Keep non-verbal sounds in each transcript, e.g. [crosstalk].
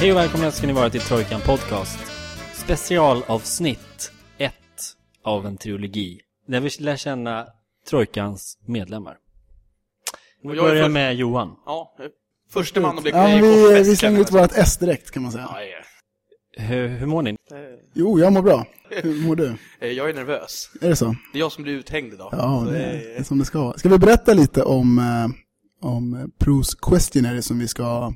Hej och välkomna ska ni vara till Trojkan Podcast. Specialavsnitt 1 av en trilogi. Där vi lär känna Trojkans medlemmar. Vi Och jag är börjar först- med Johan. Ja, eh, första man att bli Ja, men vi, vi slänger ut vårt S direkt kan man säga. Ja, ja. Hur, hur mår ni? Jo, jag mår bra. Hur mår du? [laughs] Eh, Jag är nervös. Är det så? Det är jag som blir uthängd idag. Ja, Så, det eh, är som det ska vara. Ska vi berätta lite om, eh, om Pros Questionnaire som vi ska...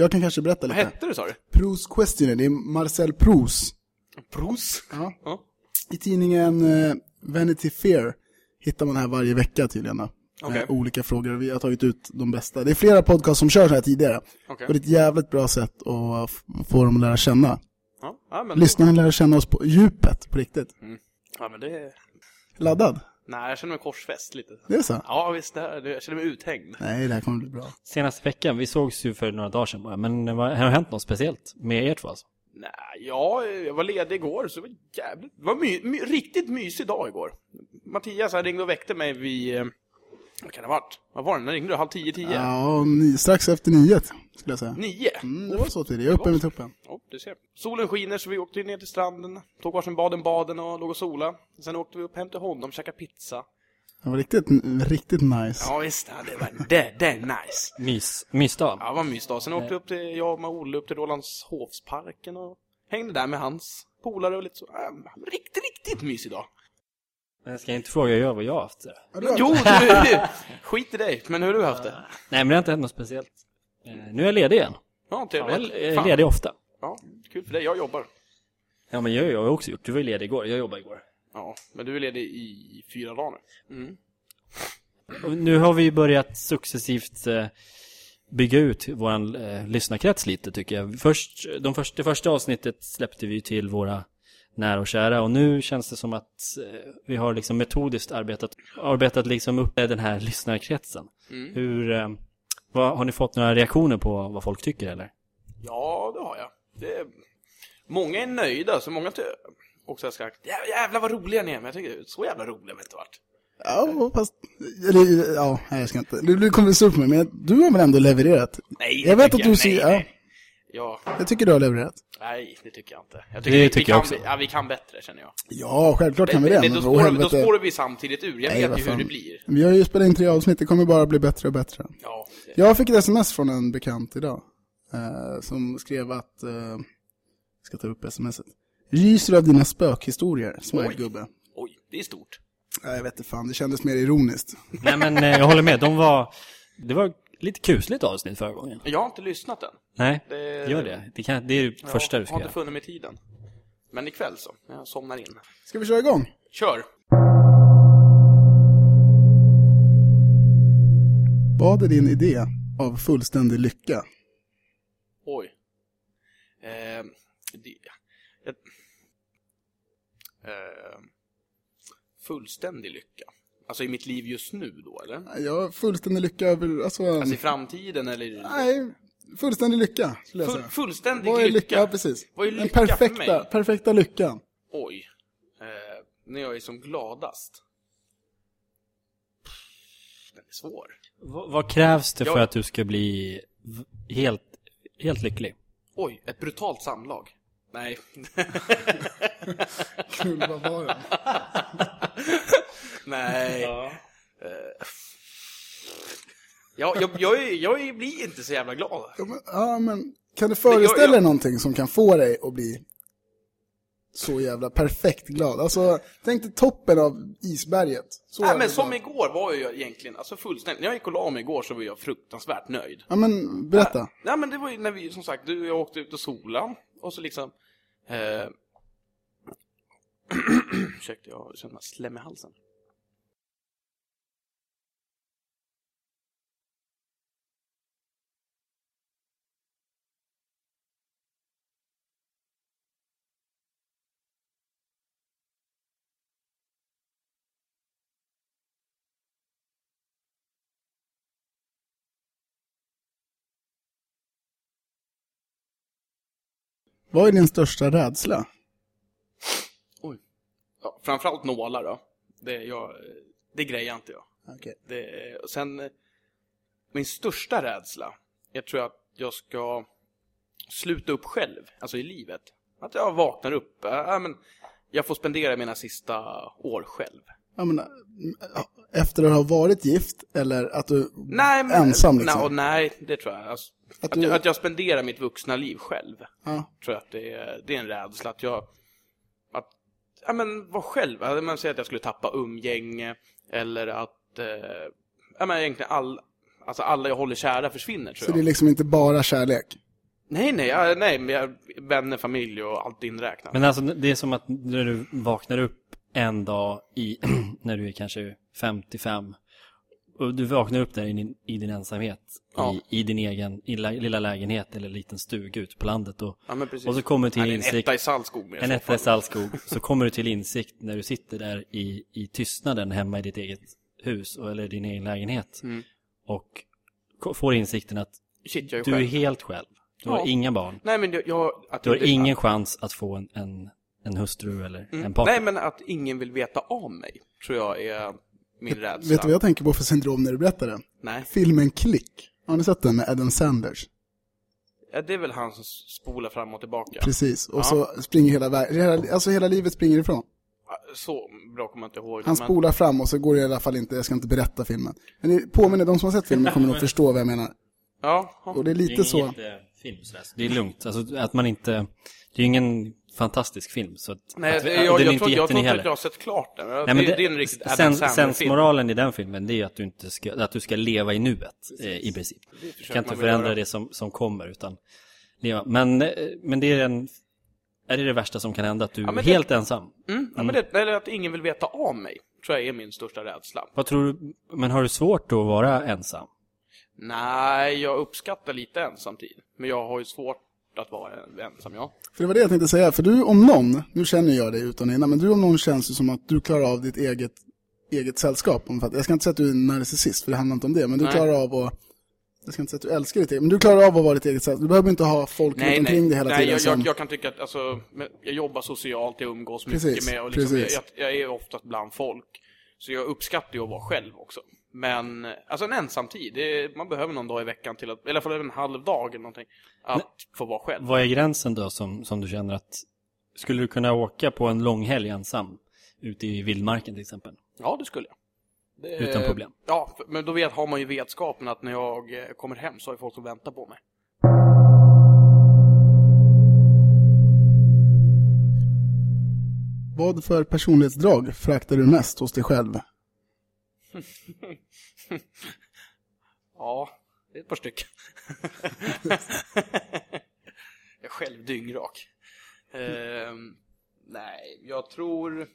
Jag kan kanske berätta Vad lite. hette du sa du? Pros Questionnaire, det är Marcel Proust. Pros? Ja. Ja. I tidningen eh, Vanity Fair hittar man det här varje vecka tydligen. Eh, olika frågor vi har tagit ut de bästa. Det är flera podcast som kör så här tidigare. Okej. Och det är ett jävligt bra sätt att få dem att lära känna. Ja, ja, men, Lyssnarna lär känna oss på djupet, på riktigt. ja, men det... Laddad? Nej, jag känner mig korsfäst lite. Det är så? Ja, visst. Det här, jag känner mig uthängd. Nej, det här kommer bli bra. Senaste veckan, vi sågs ju för några dagar sedan bara, men vad, har det hänt något speciellt med er två alltså? Nej, ja, jag var ledig igår, så det var jävligt... Det var my, my, riktigt mysig dag igår. Mattias han ringde och väckte mig vid... Vad kan det ha varit? Vad var det? När ringde du? Halv tio, tio? Ja, ni, strax efter nio skulle jag säga. Nio? Mm, det var så tidigt. Jag är uppe med tuppen. Ja, du ser. Solen skiner så vi åkte ner till stranden, tog varsin baden-baden och låg och sola. Sen åkte vi upp hem till honom, käkade pizza. Det var riktigt, riktigt nice. Ja visst, ja, det var det, det är nice. Mys, mysdag? Ja, det var mysdag. Sen åkte vi upp till, jag och Olle upp till Rålambshovsparken och hängde där med hans polare och lite så. Ja, riktigt, riktigt mysig dag. Men jag ska inte fråga er vad jag har haft. Det var- Jo, du, [laughs] skit i dig. Men hur har du haft det? Nej, men det har inte hänt något speciellt. Eh, nu är jag ledig igen. Ja, Jag trevligt. är Fan. ledig ofta. Ja, kul för dig. Jag jobbar. Ja, men jag, jag har också gjort. Du var ju ledig igår. Jag jobbade igår. Ja, men du är ledig i fyra dagar nu. Mm. Och nu har vi börjat successivt eh, bygga ut vår eh, lyssnarkrets lite tycker jag. Först, de första, det första avsnittet släppte vi till våra nära och kära och nu känns det som att eh, vi har liksom metodiskt arbetat, arbetat liksom upp den här lyssnarkretsen. Mm. Hur, eh, vad, har ni fått några reaktioner på vad folk tycker eller? Ja, det har jag. Det är... Många är nöjda, så många också har sagt "Jä- jävlar vad roliga ni är, men jag tycker så jävla roliga har inte varit. Ja, fast... Eller, ja, nej, jag ska inte... Du, du kommer sur på mig, men du har väl ändå levererat? Nej, Jag vet att du ser- nej, ja. nej. Ja, Jag tycker du har levererat. nej, det tycker jag inte. Jag Det vi, vi tycker jag kan, också. Ja, vi kan bättre, känner jag. Ja, självklart kan vi det. men då, spårar, vi- då spårar vi samtidigt ur. Jag Nej, vet ju hur det blir. Vi har ju spelat in tre avsnitt, det kommer bara bli bättre och bättre. Ja, det- Jag fick ett sms från en bekant idag. Eh, som skrev att... Eh, jag ska ta upp smset. Ryser av dina spökhistorier, smile Oj. oj, det är stort. Nej, jag vet inte fan, det kändes mer ironiskt. Nej men eh, jag håller med, de var, det var lite kusligt avsnitt förra gången. Jag har inte lyssnat än. Nej, Det- gör det. Det, kan, det är det första du jag ska har inte funnit mig tiden. Men ikväll så, jag somnar in. Ska vi köra igång? Kör! Vad är din idé av fullständig lycka? Oj. Eh, det, jag, eh, fullständig lycka. Alltså i mitt liv just nu då, eller? Ja, fullständig lycka över... Alltså, Alltså i framtiden, eller? nej, fullständig lycka, skulle jag Full, säga. fullständig Vad är lycka? lycka? Precis. Vad är Den lycka för perfekta, mig? perfekta lyckan. Oj. Eh, när jag är som gladast. Pff, Den är svår. Vad, vad krävs det för Jag- att du ska bli v- helt, helt lycklig? Oj, ett brutalt samlag. Nej. [laughs] Kul, vad var det? Nej. Eh, Ja, jag, jag, jag är- blir inte så jävla glad. Ja, men, ja, men kan du föreställa dig jag- någonting som kan få dig att bli så jävla perfekt glad? Alltså, tänk dig toppen av isberget. Så Nej, men som glad. igår var jag egentligen, alltså fullständigt, när jag gick och la mig igår så var jag fruktansvärt nöjd. Ja, men berätta. Nej men det var ju när vi, som sagt, du och jag åkte ut och sola och så liksom... Eh... [clears throat] Ursäkta, jag känner mig slem i halsen. Vad är din största rädsla? Oj. Ja, framförallt nålar då. Det, jag, det grejar inte jag. Okej. Det, och sen, min största rädsla, jag tror att jag ska sluta upp själv, alltså i livet. Att jag vaknar upp, äh, men jag får spendera mina sista år själv. Jag menar, efter att ha varit gift eller att du Nej, men, ensam liksom? Nej, nej, det tror jag. Alltså, Att att, du- jag. Att jag spenderar mitt vuxna liv själv. Ja. Tror jag att det är, det är en rädsla. Att jag... Att, ja men, vara själv. Alltså, Man säger att jag skulle tappa umgänge. Eller att... Eh, ja men egentligen all, alltså alla jag håller kära försvinner tror Så jag. det är liksom inte bara kärlek? Nej, nej, ja, nej, men jag, vänner, familj och allt inräknat. Men alltså det är som att när du vaknar upp en dag i, [clears throat] när du är kanske 55 och du vaknar upp där i din, i din ensamhet Ja. i, i din egen i la, lilla lägenhet eller liten stuga ute på landet och, ja, och så kommer du till det är en insikt etta i Saltskog med en så etta i fall. Saltskog [laughs] så kommer du till insikt när du sitter där i, i tystnaden hemma i ditt eget hus och- eller din egen lägenhet Mm. och får insikten att Shit, är du är själv. helt själv. Du har Ja. inga barn. Nej, men jag... jag Du har ingen chans att få en, en, en hustru eller Mm. en partner. Nej, men att ingen vill veta av mig, tror jag är min rädsla. Vet du vad jag tänker på för syndrom när du berättar det? Nej. Filmen Klick. Har ni sett den med Adam Sanders? Ja, det är väl han som spolar fram och tillbaka. Precis. Och Ja. så springer hela vägen, alltså hela livet springer ifrån. Så bra kommer jag inte ihåg. Han men- spolar fram och så går det i alla fall inte, jag ska inte berätta filmen. Men det påminner, de som har sett filmen kommer nog [laughs] förstå vad jag menar. Ja, ja. Och det är Det är lite så. film Det är lugnt. Alltså att man inte... Det är ingen fantastisk film. Så att, Nej, att, jag, den jag, är jag, inte tror, jag tror inte att jag har sett klart den. Nej, men det, det är en riktigt sen. Sensmoralen i den filmen det är att du inte ska, att du ska leva i nuet eh, i princip. Du kan inte förändra det som, som kommer utan leva. Men, eh, men det är en... Är det det värsta som kan hända? Att du Ja, är men det- helt ensam? Mm, ja, men det, eller att ingen vill veta av mig, tror jag är min största rädsla. Vad tror du? Men har du svårt då att vara ensam? Nej, jag uppskattar lite ensamtid. Men jag har ju svårt att vara ensam, ja. För det var det jag tänkte säga, för du om någon, nu känner jag dig utan innan, men du om någon känns ju som att du klarar av ditt eget, eget sällskap. Jag ska inte säga att du är en narcissist, för det handlar inte om det, men du Nej. klarar av att, jag ska inte säga att du älskar ditt eget, men du klarar av att vara ditt eget sällskap. Du behöver inte ha folk runt Nej, omkring nej, dig hela nej tiden jag, som... jag, jag kan tycka att alltså, jag jobbar socialt, jag umgås mycket Precis, med och liksom, jag, jag är oftast bland folk. Så jag uppskattar ju att vara själv också. Men, alltså en ensamtid, det är, man behöver någon dag i veckan till att, eller i alla fall en halv dag eller någonting, att få vara själv. Vad är gränsen då som, som du känner att... Skulle du kunna åka på en lång helg ensam? Ute i vildmarken till exempel? Ja, det skulle jag. Det, Utan problem. Ja, för- men då vet, har man ju vetskapen att när jag eh, kommer hem så har ju folk som väntar på mig. Vad för personlighetsdrag föraktar du mest hos dig själv? [laughs] Ja, det är ett par stycken. [laughs] jag är själv dyngrak. Ehm, nej, jag tror...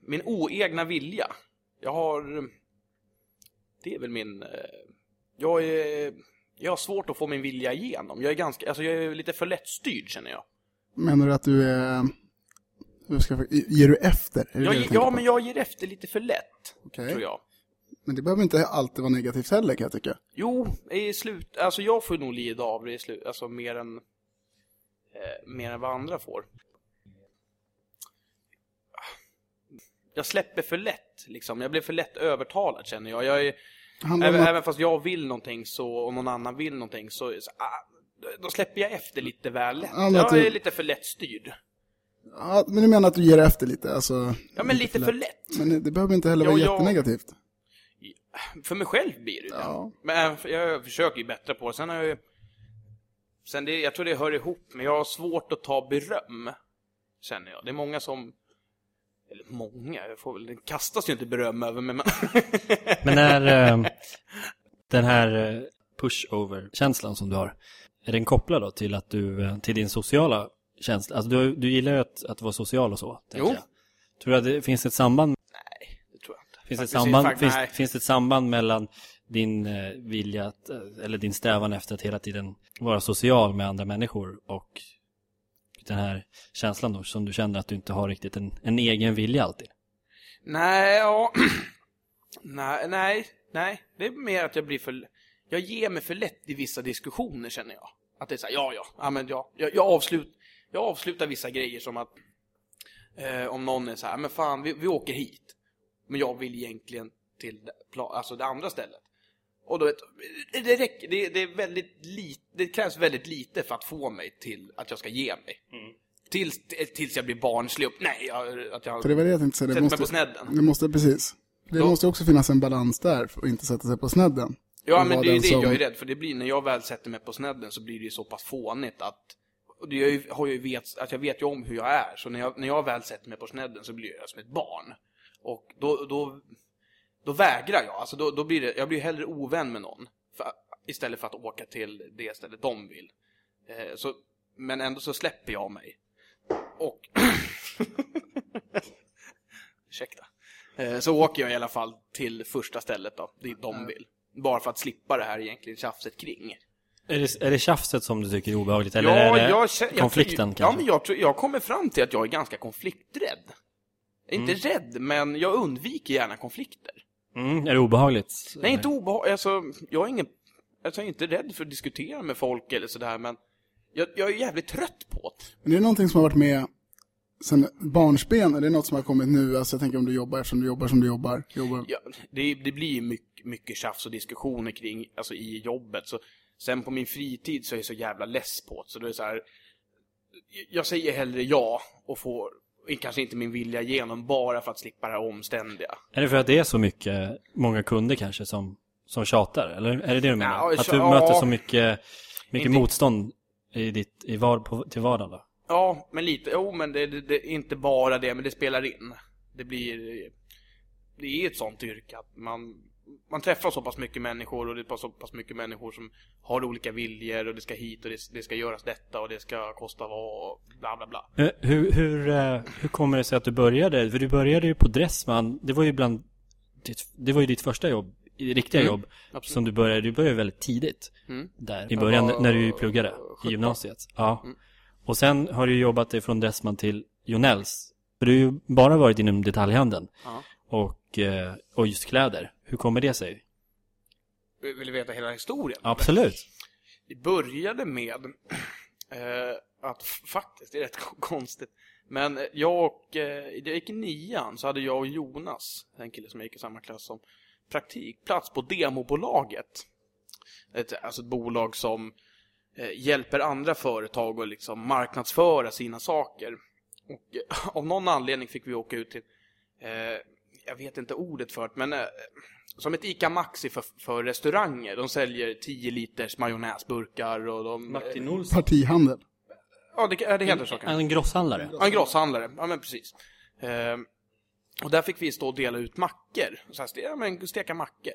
Min oegna vilja. Jag har... Det är väl min... Eh, jag är... Jag har svårt att få min vilja igenom. Jag är ganska... Alltså jag är lite för lättstyrd känner jag. Menar du att du är... Ska ger du efter? Det jag det tänker ja, men jag ger efter lite för lätt. Okej. Tror jag. Men det behöver inte alltid vara negativt heller kan jag tycka. Jo, i slut, alltså jag får nog lida av det i slut, alltså mer än, eh, mer än vad andra får. Jag släpper för lätt, liksom. Jag blir för lätt övertalad känner jag. jag är, även, att- även fast jag vill någonting så, och någon annan vill någonting så, så ah, då släpper jag efter lite väl lätt. Jag är lite för lättstyrd. Ja, men du menar att du ger efter lite? Alltså, Ja, men lite för lätt. Men det behöver inte heller Ja, vara jag- jättenegativt. För mig själv blir det Ja. det. Men äh, jag försöker ju bättra på det. Sen har jag ju... Sen det, jag tror det hör ihop, men jag har svårt att ta beröm. Känner jag. Det är många som... Eller många, jag får väl... Det kastas ju inte beröm över mig, men... [laughs] Men är eh, den här eh, pushover-känslan som du har, är den kopplad då till att du, eh, till din sociala känsla? Alltså du, du gillar ju att, att vara social och så, Jo. jag. Tror du att det finns ett samband, Nej, det tror jag inte. finns ett samband, fakt- finns, finns det ett samband mellan din eh, vilja att, eh, eller din strävan efter att hela tiden vara social med andra människor och den här känslan då som du känner att du inte har riktigt en, en egen vilja alltid? Nej, ja... [clears throat] nej, nej, nej. Det är mer att jag blir för... Jag ger mig för lätt i vissa diskussioner, känner jag. Att det är så här, ja, ja, ja men ja, jag, jag, avslut, jag avslutar vissa grejer som att eh, om någon är så här, men fan, vi, vi åker hit. Men jag vill egentligen till det, alltså det andra stället. Och då vet, det, räcker, det, det, är väldigt lite, det krävs väldigt lite för att få mig till att jag ska ge mig. Tills, tills jag blir barnslig upp. Nej, jag, att jag För det var det jag tänkte säga. Det sätter mig måste, på snedden. det måste, precis. Det Då- måste också finnas en balans där för att inte sätta sig på snedden. Ja, men det är det som- jag är rädd för. Det blir, när jag väl sätter mig på snedden så blir det ju så pass fånigt att... Och det ju, har jag ju vet, att jag vet ju om hur jag är, så när jag, när jag väl sätter mig på snedden så blir jag som ett barn. Och då, då, då vägrar jag. Alltså då, då blir det, jag blir hellre ovän med någon. För, istället för att åka till det stället de vill. Eh, så, men ändå så släpper jag mig. Och... [laughs] Ursäkta. Eh, så åker jag i alla fall till första stället då, dit de vill. Bara för att slippa det här egentligen tjafset kring. Är det, är det tjafset som du tycker är obehagligt? Eller är det jag jag- konflikten Ja, kanske? men jag, tror, jag kommer fram till att jag är ganska konflikträdd. Jag är Mm. inte rädd, men jag undviker gärna konflikter. Mm, är det obehagligt? Nej, inte obehagligt. Alltså, jag är ingen... Alltså, jag är inte rädd för att diskutera med folk eller sådär, men jag, jag är jävligt trött på det. Men det är någonting som har varit med sen barnsben, är det något som har kommit nu? Alltså jag tänker om du jobbar eftersom du jobbar som du jobbar. jobbar. Ja, det, det blir ju mycket, mycket tjafs och diskussioner kring, alltså i jobbet. Så, sen på min fritid så är jag så jävla less på det. Så det är så här, jag säger hellre ja och får kanske inte min vilja igenom bara för att slippa det här omständiga. Är det för att det är så mycket, många kunder kanske som, som tjatar? Eller är det det du menar? Ja, att du möter så mycket, mycket Inte- motstånd i ditt, i var, på, till vardagen då? Ja, men lite. Jo, men det är inte bara det, men det spelar in. Det blir... Det är ett sånt yrke att man, man träffar så pass mycket människor och det är så pass mycket människor som har olika viljor och det ska hit och det, det ska göras detta och det ska kosta vad och bla bla bla. Eh, Hur, hur, eh, hur kommer det sig att du började? För du började ju på Dressman, det var ju bland ditt, det var ju ditt första jobb, riktiga Mm, jobb, absolut. som du började, du började väldigt tidigt. Mm. Där, i början var när du pluggade 17. i gymnasiet. Ja. Mm. Och sen har du jobbat dig från Dressman till Jonells. För du har ju bara varit inom detaljhandeln. Ja. Och, eh, och just kläder. Hur kommer det sig? Vill du veta hela historien? Absolut. Det började med [clears throat] eh, att faktiskt, det är rätt konstigt, men jag och, eh, jag gick i nian så hade jag och Jonas, en kille som jag gick i samma klass som, praktikplats på Demobolaget. Ett, alltså ett bolag som eh, hjälper andra företag att liksom marknadsföra sina saker. Och eh, av någon anledning fick vi åka ut till, eh, jag vet inte ordet för det, men eh, som ett ICA Maxi för, för restauranger. De säljer 10 liters majonnäsburkar och de... Martin Olsson. Partihandel. Ja, det, det heter så kanske. En grosshandlare. Ja, en grosshandlare. Ja, men precis. Ehm, och där fick vi stå och dela ut mackor. Så här, ja, men steka mackor.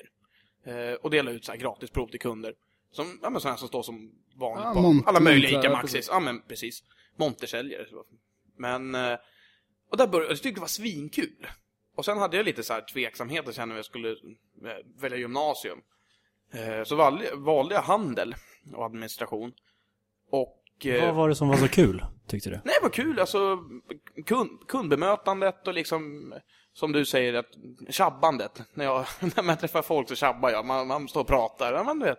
Ehm, och dela ut så här gratis prov till kunder. Som, ja, men sådana som står som vanligt Ja, på alla möjliga ICA Maxis. precis. Ja, men precis. Montersäljare. Men... eh, Och där började, jag tyckte det var svinkul. Och sen hade jag lite så här tveksamhet och kände att jag skulle eh, välja gymnasium. Eh, Så valde, valde jag handel och administration. Och... eh, Vad var det som var så kul, tyckte du? Nej, vad kul. Alltså, kund, kundbemötandet och liksom, som du säger, att tjabbandet. När, jag, [laughs] när man träffar folk så tjabbar jag. Man, man står och pratar. Ja, men, du vet,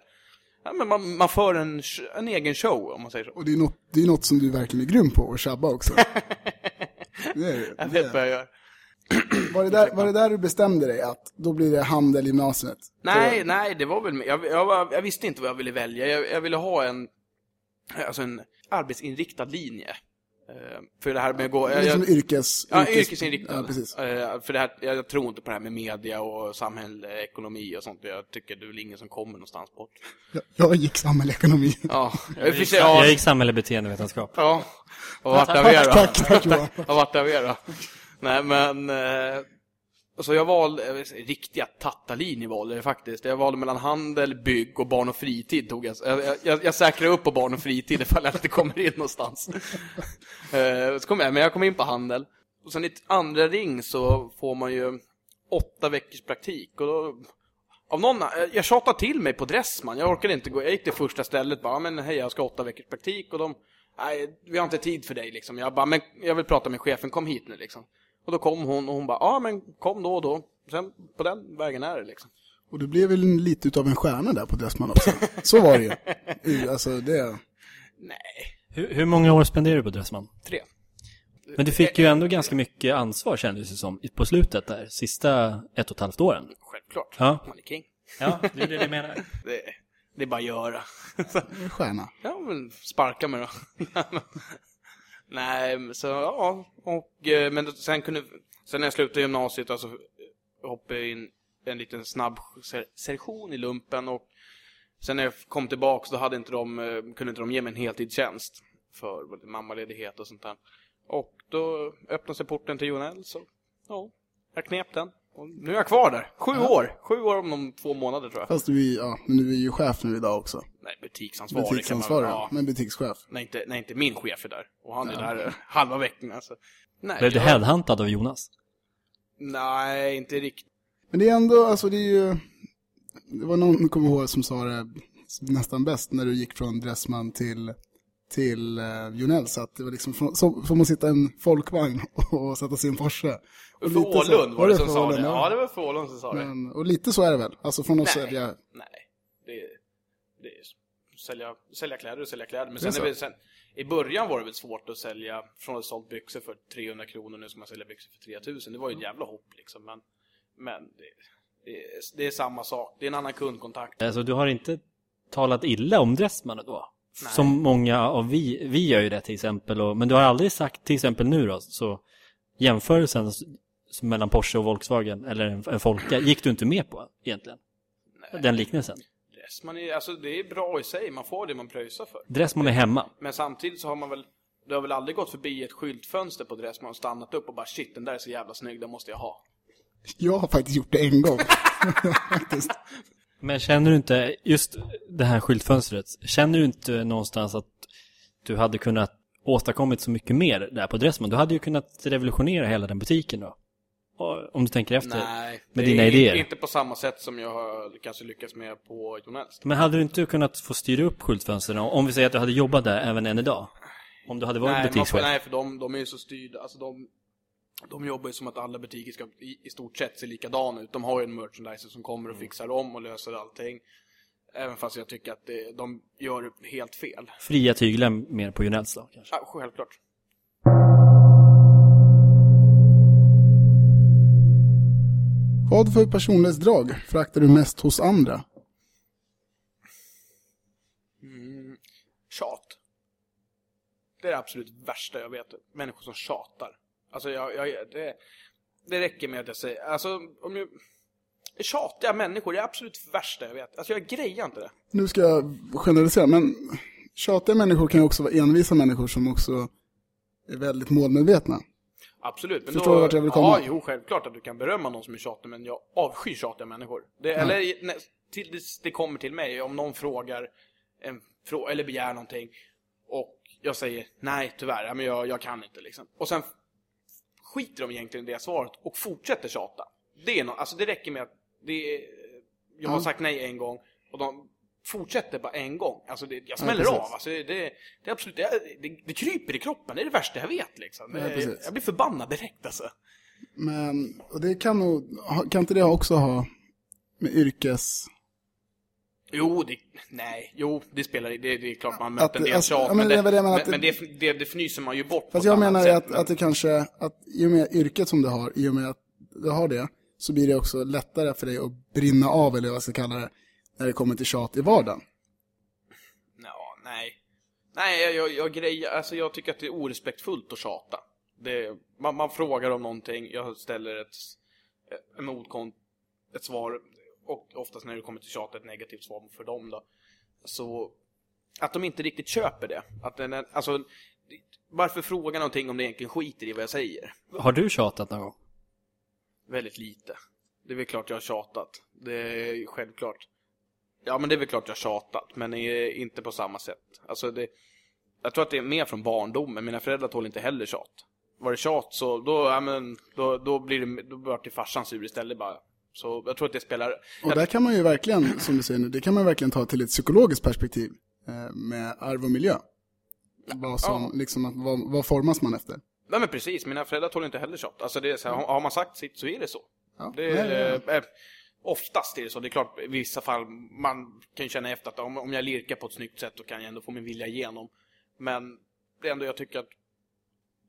ja, men man, man för en, en egen show, om man säger så. Och det är, något, det är något som du verkligen är grym på, att tjabba också. [laughs] Det är det. Jag det. vet vad jag gör. Var, det där, var det där du bestämde dig, att då blir det handel i gymnasiet? Nej, nej, det var väl... Jag, jag, var, jag visste inte vad jag ville välja. Jag, jag ville ha en, alltså en arbetsinriktad linje. Eh, för det här med att gå... Det är jag- som yrkes... Ja, yrkes- yrkesinriktad. Ja, precis. Eh, för det här, jag tror inte på det här med media och samhälle, ekonomi och sånt. Jag tycker det är väl ingen som kommer någonstans bort. Jag, jag gick samhällsekonomi. Ja, jag, Jag gick, ja, jag gick samhälle beteendevetenskap. ja. Och vart är vi då? Tack, tack Johan. Och vart är vi då? Nej, men... Eh, så jag valde, eh, riktiga tattalinjer valde jag faktiskt. Jag valde mellan handel, bygg och barn och fritid tog jag. Jag, jag, jag säkrar upp på barn och fritid ifall jag inte kommer in någonstans. [laughs] Eh, så kom jag, men jag kom in på handel. Och sen i ett andra ring så får man ju åtta veckors praktik. Och då, av någon, eh, jag tjatade till mig på Dressman. Jag orkade inte gå. Jag gick till första stället bara, "Ja, men hej jag ska ha åtta veckors praktik. Och de, nej vi har inte tid för dig liksom. Jag bara, men jag vill prata med chefen, kom hit nu liksom. Och då kom hon och hon bara, ja men kom då och då. Sen på den vägen är det liksom. Och du blev väl lite utav en stjärna där på Dressman också? Så var det ju. [laughs] Alltså det... Nej, Hur, hur många år spenderade du på Dressman? tre. Men du fick ju ändå ganska mycket ansvar kändes det som, på slutet där, sista ett och ett halvt åren. Självklart. Ja. Man är king. Ja, det är det jag menar. [laughs] Det, det är bara att göra. Stjärna. Ja, men sparka mig då. [laughs] Nej, men så ja. Och, eh, men sen kunde, sen när jag slutade gymnasiet alltså, hoppade jag in en liten snabb session i lumpen och sen när jag kom tillbaks då hade inte de, eh, kunde inte de ge mig en heltidstjänst för mammaledighet och sånt där. Och då öppnade sig porten till Jonell så, ja, jag knep den. Och nu är jag kvar där. Sju år! Sju år om de två månader tror jag. Fast du är, ja, men du är ju chef nu idag också. Nej, butiksansvarig Butiksansvarig, kan man men butikschef. när inte, när inte min chef är där. Och han är där eh, halva veckan. Alltså. Nej, Blev du jag- headhuntad av Jonas? Nej, inte riktigt. Men det är ändå, alltså det är ju... Det var någon, kommer ihåg, som sa det nästan bäst när du gick från Dressman till, till uh, Junells. Att det var liksom som, som att sitta i en folkvagn [laughs] och sätta sig i en Porsche. Så- Åhlund var det som Uffe sa det. Ja. Ja, det var Uffe Åhlund som sa det. Men, och lite så är det väl. Alltså från att Nej. sälja... Nej, det är, det är sälja, sälja kläder och sälja kläder. Men Det sen, är så. det, sen i början var det väl svårt att sälja, från att ha sålt byxor för 300 kronor, nu ska man sälja byxor för 3000. Det var ju ett jävla hopp liksom. Men, men det, det, är, det är samma sak. Det är en annan kundkontakt. Alltså du har inte talat illa om Dressman då? Nej. Som många av vi, vi gör ju det till exempel. Och, men du har aldrig sagt, till exempel nu då, så jämförelsen mellan Porsche och Volkswagen, eller en, en Folka, gick du inte med på egentligen? Den liknelsen. Dressman är, alltså det är bra i sig, man får det man pröjsar för. Dressman är hemma. Men samtidigt så har man väl, det har väl aldrig gått förbi ett skyltfönster på Dressman och stannat upp och bara shit, den där är så jävla snygg, den måste jag ha. Jag har faktiskt gjort det en gång. [laughs] Men känner du inte, just det här skyltfönstret, känner du inte någonstans att du hade kunnat åstadkommit så mycket mer där på Dressman? Du hade ju kunnat revolutionera hela den butiken då. Om du tänker efter. Nej, med dina idéer. inte på samma sätt som jag har kanske lyckats med på Jonells. Men hade du inte kunnat få styra upp skyltfönstren? Om vi säger att du hade jobbat där även än idag? Om du hade varit Nej, butikschef? nej, för de, de är ju så styrda, alltså de, de jobbar ju som att alla butiker ska i, i stort sett se likadana ut. De har ju en merchandiser som kommer och fixar om och löser allting. Även fast jag tycker att det, de gör helt fel. Fria tyglar mer på Junells då kanske? Ja, självklart. Vad för personlighetsdrag fraktar du mest hos andra? Mm, tjat. Det är det absolut värsta jag vet. Människor som tjatar. Alltså, jag, jag, det, det räcker med att jag säger... Alltså, om jag... Tjatiga människor, det är absolut värsta jag vet. Alltså, jag grejar inte det. Nu ska jag generalisera, men tjatiga människor kan ju också vara envisa människor som också är väldigt målmedvetna. Absolut. Men Förstår då, du vart jag vill komma? Ja, jo, självklart att du kan berömma någon som är tjatig, men jag avskyr tjatiga människor. Det, Eller när, till det, kommer till mig, om någon frågar en eller begär någonting och jag säger nej, tyvärr, men jag, jag kan inte liksom. Och sen skiter de egentligen i det svaret och fortsätter tjata. Det, är no, alltså det räcker med att det är, jag har Ja. sagt nej en gång och de fortsätter bara en gång. Alltså det, jag smäller precis. av. Alltså det, det, det är absolut, det, det, det kryper i kroppen. Det är det värsta jag vet liksom. Ja, jag blir förbannad direkt alltså. Men, och det kan nog, kan inte det också ha med yrkes... Jo, det, nej, jo, det spelar det, det är klart man Att- möter en del alltså, tjat, ja, men men, det det, men, att men det- det, det, fnyser man ju bort Fast jag menar sätt, att, men- att det kanske, att i och med yrket som du har, i och med att du har det, så blir det också lättare för dig att brinna av, eller vad jag ska kalla det, när det kommer till tjat i vardagen. Ja, nej. Nej, jag, jag, grejer, alltså jag tycker att det är orespektfullt att tjata. Det, man, man frågar om någonting, jag ställer ett, en motkont, ett svar, och oftast när det kommer till tjat ett negativt svar för dem då. Så, att de inte riktigt köper det. Att den, är- alltså, varför fråga någonting om det egentligen skiter i vad jag säger? Har du tjatat någon gång? Väldigt lite. Det är väl klart jag har tjatat. Det är självklart. Ja, men det är väl klart jag har tjatat, men inte på samma sätt. Alltså det, jag tror att det är mer från barndomen. Mina föräldrar tål inte heller tjat. Var det tjat så, då, ja, men, då, då blir det, då blir det farsan sur istället bara. Så jag tror att det spelar... Och där kan man ju verkligen, som du säger nu, det kan man verkligen ta till ett psykologiskt perspektiv eh, med arv och miljö. Vad, som, Ja. liksom, att, vad, vad formas man efter? Nej men precis, mina föräldrar tål inte heller tjat. Alltså det är så här, har- man sagt sitt så är det så. Ja. Det Nej, är, nej, eh, oftast är det så. Det är klart, i vissa fall, man kan känna efter att om, om jag lirkar på ett snyggt sätt då kan jag ändå få min vilja igenom. Men det är ändå jag tycker att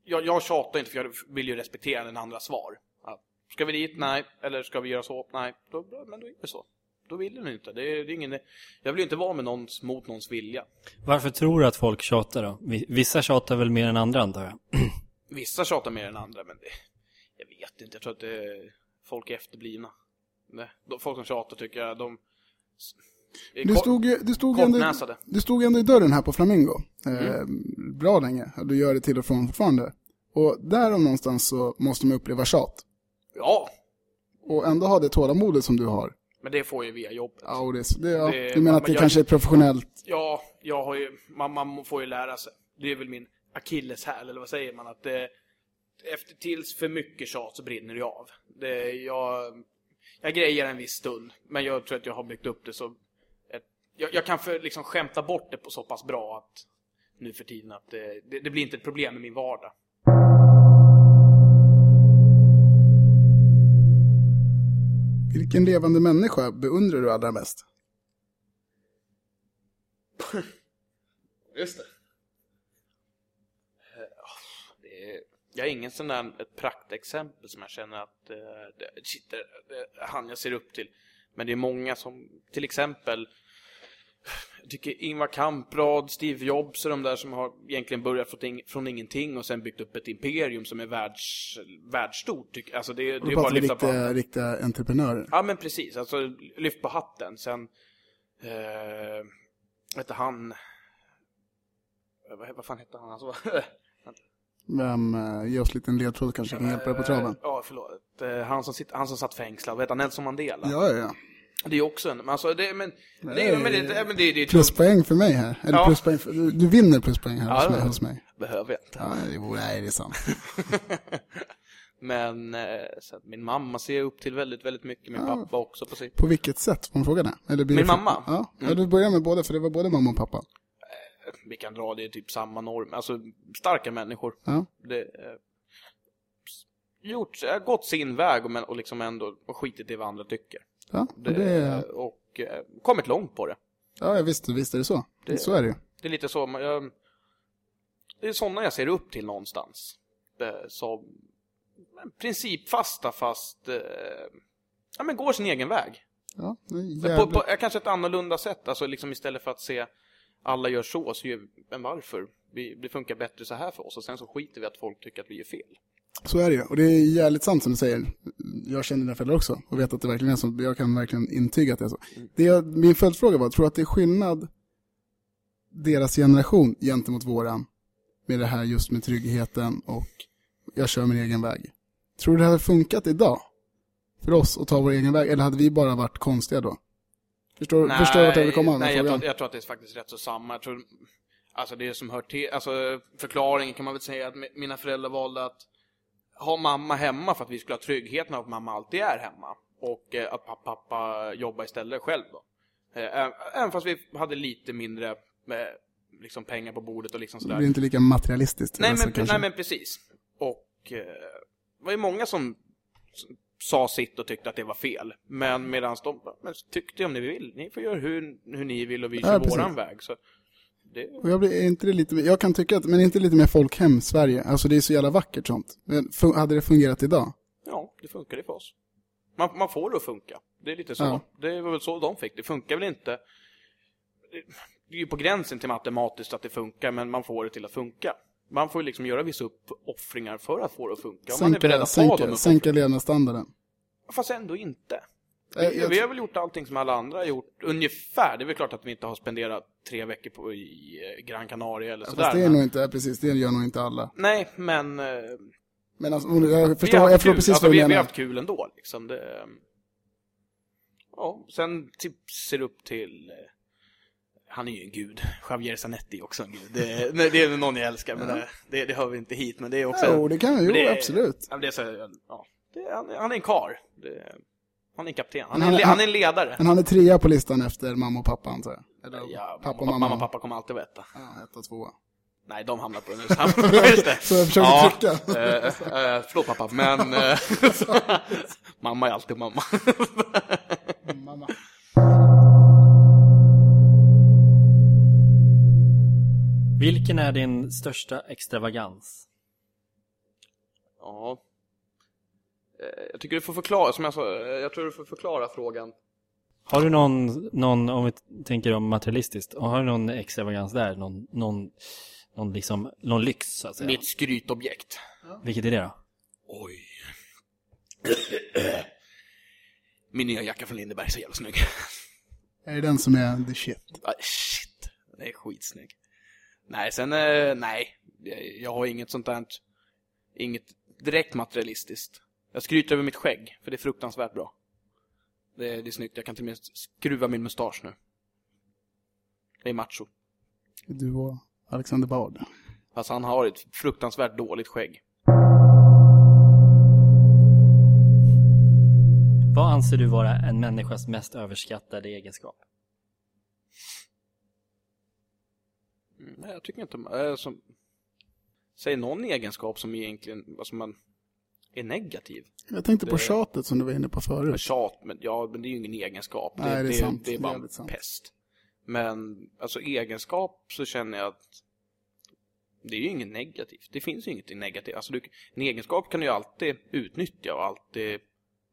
jag, jag tjatar inte för jag vill ju respektera den andra svar. Ska vi dit? Nej. Eller ska vi göra så? Nej. Då, men då är det så. då vill den inte. Det är, det är ingen, jag vill ju inte vara med någons, mot någons vilja. Varför tror du att folk tjatar då? Vi- Vissa tjatar väl mer än andra antar jag? [clears throat] Vissa tjatar mer än andra, men det, jag vet inte. Jag tror att det, är- folk är efterblivna. Nej, de, folk som tjatar tycker jag, de... kort- stod, ju- du, stod ändå, du stod ändå i dörren här på Flamingo. Eh, bra länge. Och Du gör det till och från fortfarande. Och där om någonstans så måste man uppleva tjat. Ja, Och ändå ha det tålamodet som du har. men det får jag ju via jobbet. Ja, och det, det, ja. Det- Du menar att men det jag- kanske är professionellt? Ja, jag har ju, man, man får ju lära sig. Det är väl min akilleshäl, eller vad säger man? Att det, efter tills för mycket tjat så brinner det av. Det, jag, jag grejer en viss stund, men jag tror att jag har byggt upp det så... Ett, jag, jag kan för, liksom skämta bort det på så pass bra att nu för tiden att det, det, det blir inte ett problem i min vardag. Vilken levande människa beundrar du allra mest? Just det. Eh, det är, jag är ingen sån där ett praktexempel som jag känner att eh, det, shit, det, det är han jag ser upp till. Men det är många som, till exempel, jag tycker Ingvar Kamprad, Steve Jobs och de där som har egentligen börjat från, ing- från ingenting och sen byggt upp ett imperium som är världs, världsstort. Tycker- Alltså det, det är bara att lyfta på riktiga, riktiga entreprenörer. Ja men precis, alltså lyft på hatten. Sen, eh, hette han, vad, vad fan hette han? Alltså, [laughs] Vem, eh, ge oss lite en ledtråd kanske kan hjälpa dig på traven. Eh, Ja, förlåt. Eh, Han som, sitter, han som satt fängslad, vad heter han? Nelson Mandela? Ja, ja, ja. Det är också en, men alltså det, men, det är ju, men det, men det, det är. Pluspoäng för mig här. Eller Ja. pluspoäng för, du, du vinner pluspoäng här Ja, hos, mig, hos mig. Behöver jag inte. Ja, jo, nej, det är sant. [laughs] Men eh, så min mamma ser jag upp till väldigt, väldigt mycket. Min Ja. pappa också på sitt. På vilket sätt? Får man fråga det? Eller Min det mamma? Ja, ja, Mm. du börjar med båda, för det var både mamma och pappa. Vi kan dra det i typ samma norm. Alltså starka människor. Ja. Det, eh, gjort, eh, gått sin väg och, men, och liksom ändå och skitit i vad andra tycker. Ja, Det, det, Och eh, kommit långt på det. ja visst, visst är det så. Det- Så är det ju. Det är lite så, jag, det är sådana jag ser upp till någonstans. Som principfasta fast, eh, ja men går sin egen väg. Ja, jävligt. På, på kanske ett annorlunda sätt, alltså liksom istället för att se alla gör så, så gör vi, men varför? Vi, det funkar bättre så här för oss och sen så skiter vi att folk tycker att vi gör fel. Så är det. Och det är jävligt sant som du säger. Jag känner dina föräldrar också och vet att det verkligen är så. Jag kan verkligen intyga att det är så. Det jag, min följdfråga var, tror du att det är skillnad deras generation gentemot våran med det här just med tryggheten och jag kör min egen väg? Tror du det hade funkat idag för oss att ta vår egen väg eller hade vi bara varit konstiga då? Förstår, förstår du vart jag vill komma nej jag, tror, jag tror att det är faktiskt rätt så samma. Jag tror, alltså det som hör till, alltså förklaringen kan man väl säga att mi- mina föräldrar valde att ha mamma hemma för att vi skulle ha tryggheten av att mamma alltid är hemma. Och eh, att pappa, pappa jobbar istället själv då. Eh, även fast vi hade lite mindre eh, liksom pengar på bordet och liksom Det sådär. blir inte lika materialistiskt. Nej alltså, men, kanske. nej men precis. Och eh, det var ju många som sa sitt och tyckte att det var fel. Men medan de men tyckte om ni vill. Ni får göra hur, hur ni vill och vi Ja, kör precis. våran väg. Så det, Och jag, blir, inte det lite, jag kan tycka att, men inte lite mer folkhem Sverige? Alltså det är så jävla vackert sånt. Men hade det fungerat idag? ja, det funkar det för oss. Man, man får det att funka. Det är lite så. Ja. Det var väl så de fick. Det funkar väl inte. Det, är ju på gränsen till matematiskt att det funkar, men man får det till att funka. Man får ju liksom göra vissa uppoffringar för att få det att funka. Om man är beredd Sänka, att ta sänka, de sänka levnadsstandarden. Fast ändå inte. Eh, Vi, jag- vi har väl gjort allting som alla andra har gjort, ungefär. Det är väl klart att vi inte har spenderat tre veckor på i eh, Gran Canaria eller sådär. Fast det är nog inte, precis, det gör nog inte alla. Nej, men... eh, Men alltså, jag förstår, jag förstår precis alltså, vad du vi, vi har menar. haft kul ändå, liksom. Det, ja, sen typ ser upp till... Han är ju en gud. [laughs] Javier Zanetti är också en gud. Det, det är någon jag älskar, men det, det, det hör vi inte hit. Men det är också... Jo, det kan vi, jo, det absolut. Ja, det är så, ja, han, är- han är en kar. Det, han är en kapten. Han Men är, en han- han är en ledare. Men han är trea på listan efter mamma och pappa antar jag. Eller Ja, pappa och mamma, mamma. och pappa kommer alltid veta. Ja, ett och tvåa. Nej, de hamnar på den nu. [laughs] Just det. Så jag försöker ja, trycka. Eh, eh, förlåt pappa, men... eh, [laughs] mamma är alltid mamma. mamma. Vilken är din största extravagans? ja. Eh, Jag tycker du får förklara, som jag sa, eh, jag tror du får förklara frågan. Har du någon, någon, om vi tänker om materialistiskt, har du någon extravagans där? Någon, någon, någon liksom, någon lyx så att säga? Mitt skrytobjekt. Vilket är det då? Oj. Min nya jacka från Lindeberg är så jävla snygg. Är det den som är the shit? Ah, shit, den är skitsnygg. Nej, sen, eh, nej. Jag- Jag har inget sånt där, inget direkt materialistiskt. Jag skryter över mitt skägg, för det är fruktansvärt bra. Det är, det är snyggt, jag kan till och med skruva min mustasch nu. Det är macho. Du och Alexander Bard. Fast han har ett fruktansvärt dåligt skägg. Vad anser du vara en människas mest överskattade egenskap? Mm, Nej, jag tycker inte... Äh, som, säg någon egenskap som egentligen, alltså man är negativ. Jag tänkte på Det- tjatet som du var inne på förut. Tjat, men, ja, men det är ju ingen egenskap. Nej, det är sant. Det är bara Det är pest. Men alltså egenskap så känner jag att det är ju inget negativt. Det finns ju inget negativt. Alltså, du, en egenskap kan du ju alltid utnyttja och alltid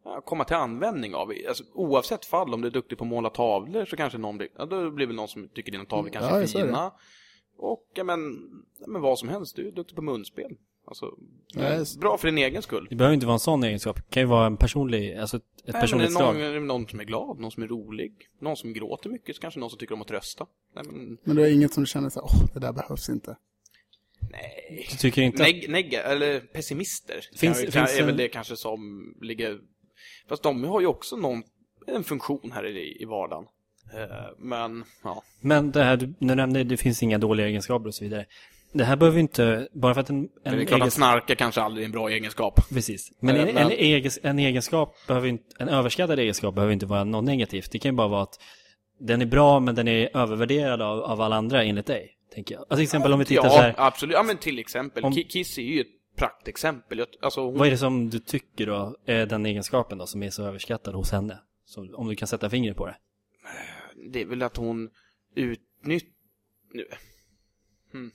ja, komma till användning av. Alltså, oavsett fall, om du är duktig på att måla tavlor så kanske någon blir, ja, då blir väl någon som tycker dina tavlor Mm, kanske ja, är det. fina. Och ja, men, ja, men vad som helst, du är duktig på munspel. Alltså, Ja, just- bra för din egen skull. Det behöver inte vara en sån egenskap. Det kan ju vara en personlig, alltså ett, ett Nej, det personligt är någon, drag. är det någon som är glad, någon som är rolig, någon som gråter mycket, så kanske någon som tycker om att trösta. Nej, men, Men du har inget som du känner så åh, det där behövs inte. nej. Du tycker inte Neg, neg, eller pessimister. Finns- kan, finns kan, är väl det kanske som ligger... Fast de har ju också någon, en funktion här i, i vardagen. Eh, men, ja. men det här, du, du nämnde, det finns inga dåliga egenskaper och så vidare. Det här behöver inte, bara för att en, en Men det är klart att egenskap, snarka kanske aldrig är en bra egenskap. precis. Men Eh, en, en, egens, en egenskap behöver inte, en överskattad egenskap behöver inte vara något negativt. Det kan ju bara vara att den är bra men den är övervärderad av, av alla andra enligt dig. Tänker jag. Alltså till exempel om vi tittar Ja, så här, absolut. Ja, men till exempel. Om- Ki- Kiss är ju ett praktexempel. Alltså, hon, vad är det som du tycker då är den egenskapen då som är så överskattad hos henne? Så, om du kan sätta fingret på det. det är väl att hon utnyttjar... Nu. Hmm.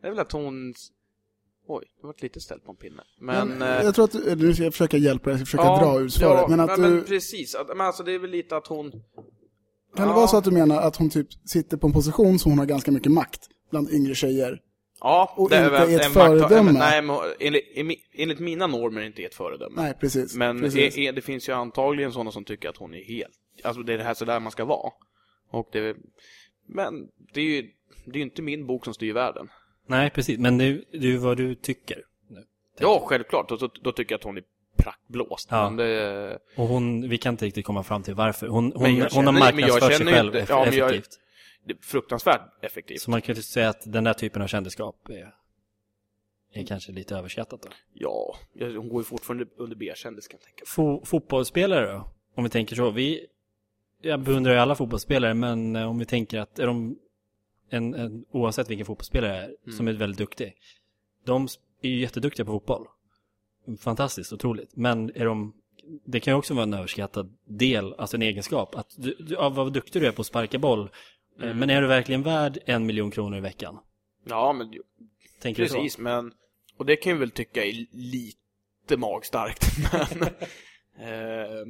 Det är väl att hon... Oj, det var lite ställt på en pinne. Men... Men, eh, jag tror att, du- nu ska jag försöka hjälpa dig, jag ska försöka dra ur svaret. ja, men att men, du, men precis. Att, men alltså det är väl lite att hon... kan det ja. vara så att du menar att hon typ sitter på en position så hon har ganska mycket makt bland yngre tjejer? Ja, och det är inte väl ett föredöme? Nej, men enligt, enligt- mina normer är det inte ett föredöme. Nej, precis. Men precis. är, är, det finns ju antagligen sådana som tycker att hon är helt... Alltså det är det här sådär man ska vara. Och det... Men det är ju det är inte min bok som styr världen. Nej, precis. Men det är det är ju vad du tycker. nu. Ja, självklart. Då, då, då tycker jag att hon är praktblåst. Ja. Det... Och hon, vi kan inte riktigt komma fram till varför. Hon, hon, jag hon har känner- jag marknadsfört sig känner själv inte- ja, jag- effektivt. är fruktansvärt effektivt. Så man kan ju säga att den där typen av kändisskap är, är kanske lite överskattat då. Ja, jag- hon går ju fortfarande under B-kändis kan jag tänka. Fo fotbollsspelare då? Om vi tänker så. Vi, jag beundrar ju alla fotbollsspelare, men eh, om vi tänker att är de, en, en, oavsett vilken fotbollsspelare är, Mm. som är väldigt duktig. De är ju jätteduktiga på fotboll. Fantastiskt, otroligt. Men är de, det kan ju också vara en överskattad del, alltså en egenskap. Att du, du, ja, vad duktig du är på att sparka boll. eh, Mm. Men är du verkligen värd en miljon kronor i veckan? Ja, men Tänker precis, men... Och det kan jag väl tycka är lite magstarkt, [laughs] men... [laughs] eh,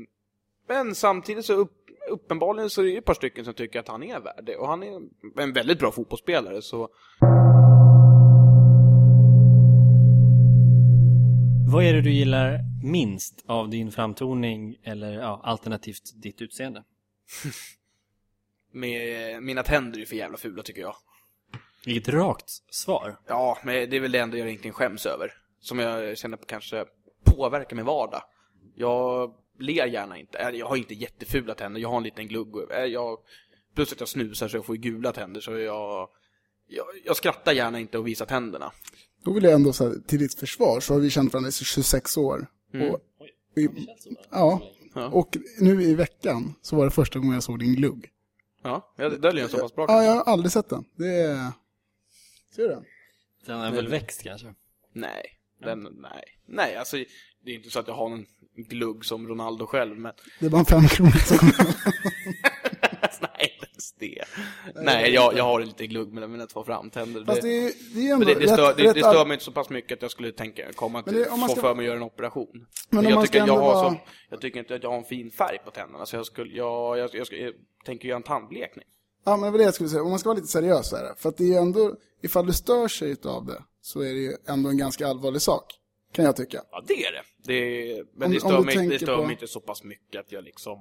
men samtidigt så upp, uppenbarligen så är det ju ett par stycken som tycker att han är värd det. Och han är en väldigt bra fotbollsspelare, så... Vad är det du gillar minst av din framtoning eller ja, alternativt ditt utseende? [laughs] Med, mina tänder är för jävla fula tycker jag. Vilket rakt svar. Ja, men det är väl det enda jag egentligen skäms över. Som jag känner på kanske påverkar min vardag. Jag ler gärna inte. Äh, Jag har inte jättefula tänder, jag har en liten glugg. Äh, Jag, plus att jag snusar så jag får gula tänder, så jag, jag, jag skrattar gärna inte och visar tänderna. Då vill jag ändå säga, till ditt försvar så har vi känt varandra i 26 år. Mm. Och, vi, ja, Ja. och nu i veckan så var det första gången jag såg din glugg. Ja, jag döljer den så pass bra. Ja, jag har aldrig sett den. Det är... Ser du den? Den är väl växt kanske? Nej, den, nej. Nej, alltså det är inte så att jag har en glugg som Ronaldo själv, men Det är bara en fem kronor som kommer. [laughs] nej, det. Nej, jag, jag har lite glugg med mina två framtänder. Fast det, det är ändå men det, det, stör, rätt- det, det stör mig inte så pass mycket att jag skulle tänka, komma till, det- få ska- för mig att göra en operation. Men jag, tycker jag, har vara- så, jag tycker inte att jag har en fin färg på tänderna, så jag, skulle, jag, jag, jag, jag tänker göra en tandblekning. Ja, men det var det jag skulle säga. Om man ska vara lite seriös så är det. För att det är ju ändå, ifall du stör sig av det, så är det ju ändå en ganska allvarlig sak. Kan jag tycka. Ja, det är det. det men Om- det stör, mig, det stör på- mig inte så pass mycket att jag liksom...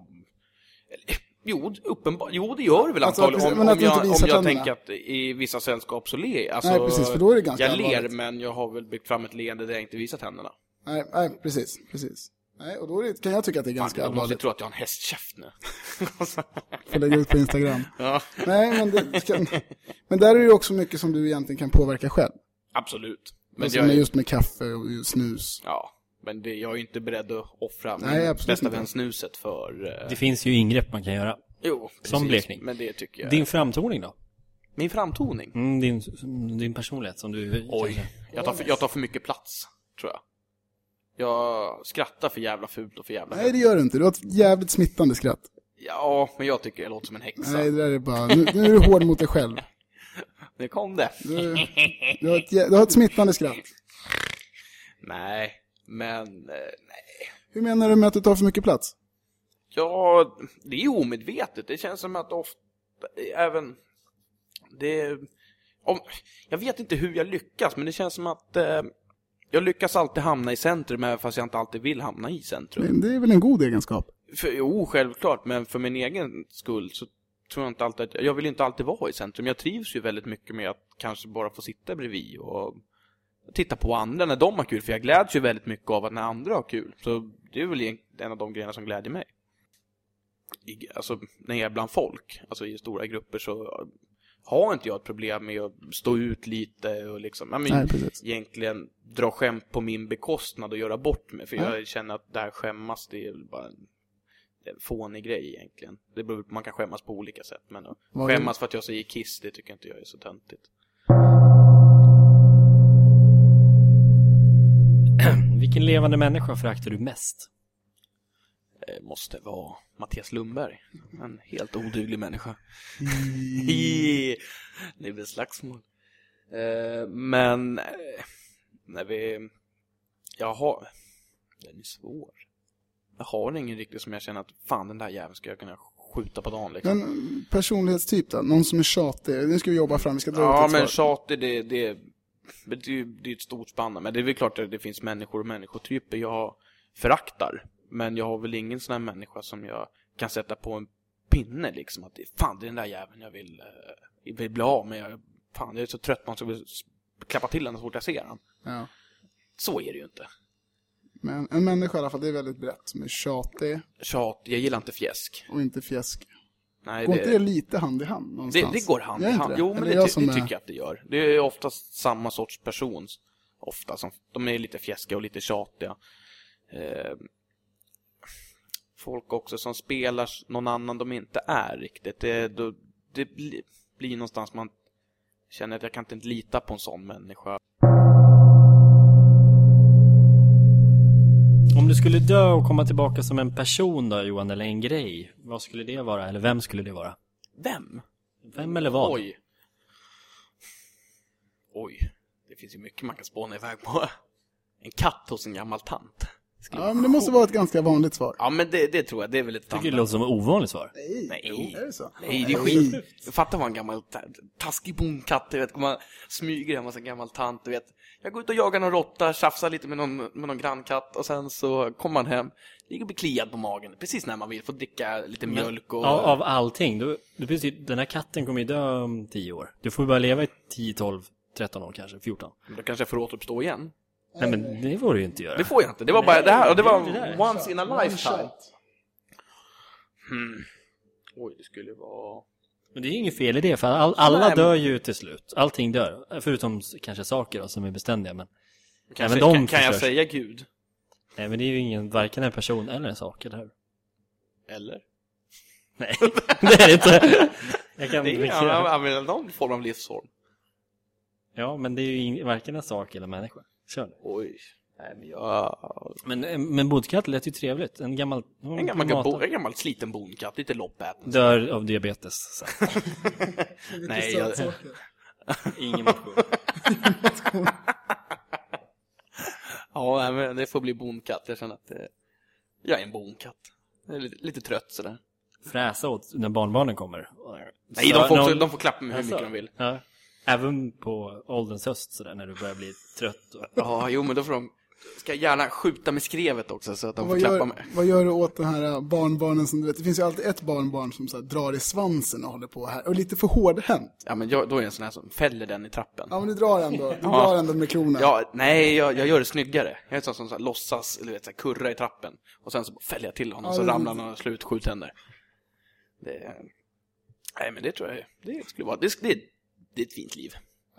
Eller, Jo, uppenbart. Jo, det gör det väl Alltså, antagligen. precis, om, om jag, om jag tänderna. tänker att i vissa sällskap så ler jag. alltså, Nej, precis, för då är det ganska Jag ler, allvarligt. men jag har väl byggt fram ett leende där jag inte visar tänderna. Nej, nej precis, precis. Nej, och då är det, kan jag tycka att det är ganska måste allvarligt. tro att jag har en hästkäft nu. [laughs] Får lägga ut på Instagram. [laughs] ja, Nej, men, det kan, men där är det ju också mycket som du egentligen kan påverka själv. absolut. Men alltså jag, just med kaffe och snus. Ja, men det, jag är ju inte beredd att offra Nej, bästa vän snuset för... eh, Det finns ju ingrepp man kan göra. jo, som blekning. Men det tycker jag. Din framtoning då? Min framtoning? Mm, din, din personlighet som du... Oj, jag tar, för, jag tar för mycket plats, tror jag. Jag skrattar för jävla fult och för jävla Nej, det gör du inte. Du har ett jävligt smittande skratt. Ja, men jag tycker jag låter som en häxa. Nej, det där är bara... Nu, nu är du hård mot dig själv. Nu kom det. Du, [laughs] du, har ett, du har ett smittande skratt. Nej, men... eh, Nej. Hur menar du med att du tar för mycket plats? Ja, det är omedvetet. Det känns som att ofta, även... Det... Om, jag vet inte hur jag lyckas, men det känns som att eh, jag lyckas alltid hamna i centrum, även fast jag inte alltid vill hamna i centrum. Men Det är väl en god egenskap? För, jo, självklart, men för min egen skull så tror jag inte alltid att, jag vill inte alltid vara i centrum. Jag trivs ju väldigt mycket med att kanske bara få sitta bredvid och titta på andra när de har kul, för jag gläds ju väldigt mycket av att när andra har kul. Så det är väl en av de grejerna som glädjer mig. I, alltså, när jag är bland folk, alltså i stora grupper så har inte jag ett problem med att stå ut lite och liksom, men, Nej, precis. egentligen dra skämt på min bekostnad och göra bort mig. För Ja. jag känner att det här skämmas, det är bara en, det är en fånig grej egentligen. Det beror, man kan skämmas på olika sätt, men att Vad skämmas för att jag säger kiss, det tycker inte jag är så töntigt. [clears throat] Vilken levande människa föraktar du mest? Det måste vara Mattias Lundberg. En helt oduglig människa. [laughs] Det blir slagsmål. Eh, Men, eh, när vi... Jag har... Den är svår. Jag har ingen riktigt som jag känner att fan den där jäveln ska jag kunna skjuta på dagen liksom. Men personlighetstyp då? Någon som är tjatig? Nu ska vi jobba fram, vi ska dra Ja, ut men ett svar. tjatig det, det, men det, det är ett stort spann. Men det är väl klart att det finns människor och människotyper jag föraktar. Men jag har väl ingen sån här människa som jag kan sätta på en pinne liksom. Att fan, det är den där jäveln jag vill, eh, vill bli av med. Jag, fan, jag är så trött på honom så jag vill s- klappa till honom så fort jag ser honom. Ja. Så är det ju inte. Men en människa i alla fall, det är väldigt brett. Som är tjatig Tjat, jag gillar inte fjäsk. och inte fjäskig. Nej, Går inte det lite hand i hand Det, någonstans? det går hand i hand. det? Jo, men det, jag som det är- tycker jag att det gör. Det är oftast samma sorts person. Ofta. Som, de är lite fjäskiga och lite tjatiga. Eh, folk också som spelar någon annan de inte är riktigt. Det, då, det bli, blir någonstans man känner att jag kan inte lita på en sån människa. Om du skulle dö och komma tillbaka som en person då Johan, eller en grej. Vad skulle det vara? Eller vem skulle det vara? Vem? Vem eller vad? Oj. Oj. Det finns ju mycket man kan spåna iväg på. En katt hos en gammal tant. Skulle Ja, men det måste vara ett ganska vanligt svar. Ja, men det, det tror jag. Det är väl ett Tycker det låter som ett ovanligt svar. Nej, Nej. är det så? Nej, det är skit. Fatta vad en gammal ta- taskig bondkatt, du vet, man smyger hemma hos en gammal tant, du vet. Jag går ut och jagar någon råtta, tjafsar lite med någon, med någon grannkatt och sen så kommer man hem, ligger och blir kliad på magen, precis när man vill, få dricka lite mjölk och... Av, av allting. Du, du, precis, den här katten kommer ju dö om 10 år. Du får ju bara leva i 10, 12, 13 år kanske, 14. Då kanske jag får återuppstå igen. Nej men det får du ju inte göra. Det får jag inte, det var bara det här, och det var det där. once in a lifetime. Hmm. Oj, det skulle vara... Men det är inget fel i det, för all, alla Nej, dör ju till slut. Allting dör. Förutom kanske saker då, som är beständiga. Men, Kan, Även jag, de kan, kan jag säga Gud? nej, men det är ju ingen, varken en person eller en sak, eller hur? Eller? Nej, [laughs] det är det inte. Jag kan Det är men någon form av livsform. ja, men det är ju varken en sak eller en människa. Kör nu. Oj. Nej, men jag... Men, eh, men bodkatt lät ju trevligt. En gammal... En gammal, bo, en gammal sliten bonkatt, lite loppäten. Dör av diabetes. Så. [laughs] Nej, jag. Ingen motion. [laughs] ja, men det får bli bonkatt. Jag känner att eh, jag är en bonkatt. Jag är lite, lite trött sådär. Fräsa åt när barnbarnen kommer. Nej, Så de får, också, någon- de får klappa mig hur Alltså, mycket de vill. Ja. Även på ålderns höst sådär, när du börjar bli trött. Och... Ja, jo, men då får de... Ska gärna skjuta med skrevet också så att de Och får Vad klappa gör, mig. vad gör du åt de här äh, barnbarnen som du vet, det finns ju alltid ett barnbarn som så här, drar i svansen och håller på här, och lite för hårdhänt. Ja, men jag, då är jag en sån här som fäller den i trappen. Ja men du drar ändå, du Ja. drar ändå med klorna. Ja, nej, jag, jag gör det snyggare. Jag är en sån som så här, låtsas, eller vet, så här, kurra i trappen. Och sen så fäller jag till honom, Ja, så ramlar han och slår ut sju tänder. Det, nej, men det tror jag, det skulle vara, det, det, det är ett fint liv.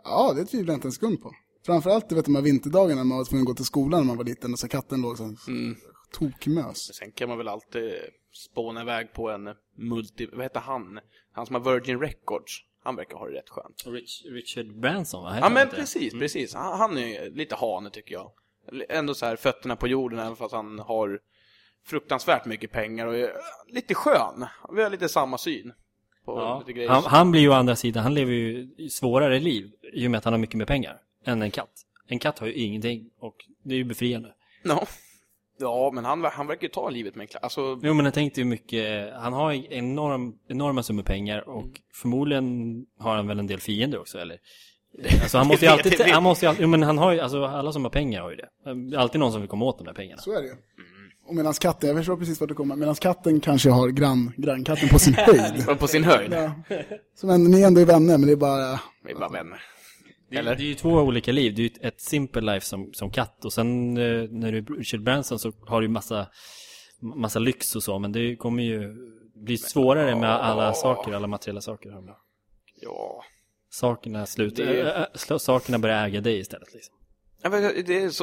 Ja, det tvivlar jag inte en sekund på. Framförallt du vet de här vinterdagarna när man var tvungen att gå till skolan när man var liten och så katten låg så Mm. tokmös. Sen kan man väl alltid spåna iväg på en multi, vad heter han? Han som har Virgin Records. Han verkar ha det rätt skönt. Rich, Richard Branson, va? Ja men inte? precis, precis. Han, han är lite hane tycker jag. Ändå så här fötterna på jorden även fast han har fruktansvärt mycket pengar och är lite skön. Vi har lite samma syn på Ja. lite grejer. Han, han blir ju å andra sidan, han lever ju i svårare liv i och med att han har mycket mer pengar än en katt. En katt har ju ingenting och det är ju befriande. Ja. ja, men han, han verkar ju ta livet med en klass. Alltså, Jo men jag tänkte ju mycket, han har ju enorm, enorma summor pengar och Mm. förmodligen har han väl en del fiender också eller? Alltså han måste ju [laughs] alltid, han måste ju alltid, jo men han har ju, alltså alla som har pengar har ju det. Det är alltid någon som vill komma åt de där pengarna. Så är det ju. Och medan katten, jag förstår precis vart du kommer, medan katten kanske har grann, grannkatten på sin [laughs] höjd. på sin höjd. ja. Som ändå, ni ändå är vänner, men det är bara... Vi är bara vänner. Det, är- det är ju två olika liv. Det är ju ett- simple life som, som katt och sen eh, när du är Richard Branson så har du ju massa, massa lyx och så men det kommer ju bli svårare med alla saker, alla materiella saker. Ja. Sakerna slutar, Det- sakerna börjar äga dig istället liksom.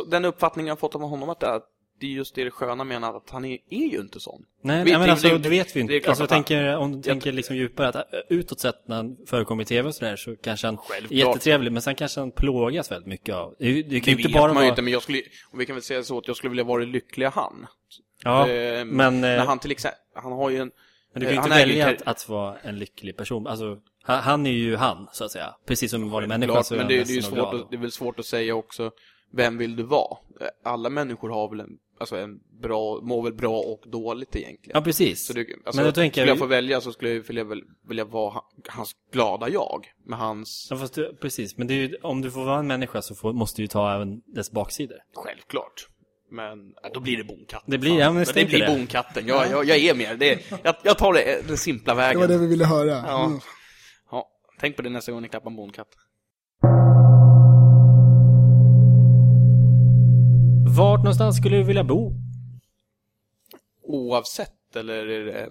Den uppfattningen jag har fått av honom att det är, det är just det, det sköna med honom, att han är, är ju inte sån. Nej, Vi- nej men det- alltså det- det vet vi inte. Alltså jag tänker, om du tänker liksom djupare att äh, utåt sett när han förekommer i tv och sådär så kanske han Självklart. är jättetrevlig men sen kanske han plågas väldigt mycket av. Det, det Det vet bara man vara... ju inte, men jag skulle, och vi kan väl säga så att jag skulle vilja vara det lyckliga han. Ja, Eh, men... När han till exempel, han har ju en... Men du kan ju Eh, inte välja att, att vara en lycklig person. Alltså, han, han är ju han, så att säga. Precis som en vanlig människa Klart, så är men det, det, är ju svårt att, det är väl svårt att säga också, vem vill du vara? Alla människor har väl en, alltså en bra, mår väl bra och dåligt egentligen. Ja, precis. Så det, alltså, men då tänker skulle jag jag... få välja så skulle jag vilja, vilja vara han- hans glada jag. Med hans, Ja, fast du, precis. Men det är ju, om du får vara en människa så får, måste du ju ta även dess baksidor. självklart. Men ja, då blir det bonkatten. Det blir- ja, men det stäng blir det. bonkatten. Jag, jag, jag är mer. Det, jag, jag tar det, den simpla Det vägen. var det vi ville höra. Ja. Mm. Ja, tänk på det nästa gång ni klappar en bonkatt. Vart någonstans skulle du vilja bo? Oavsett, eller är det,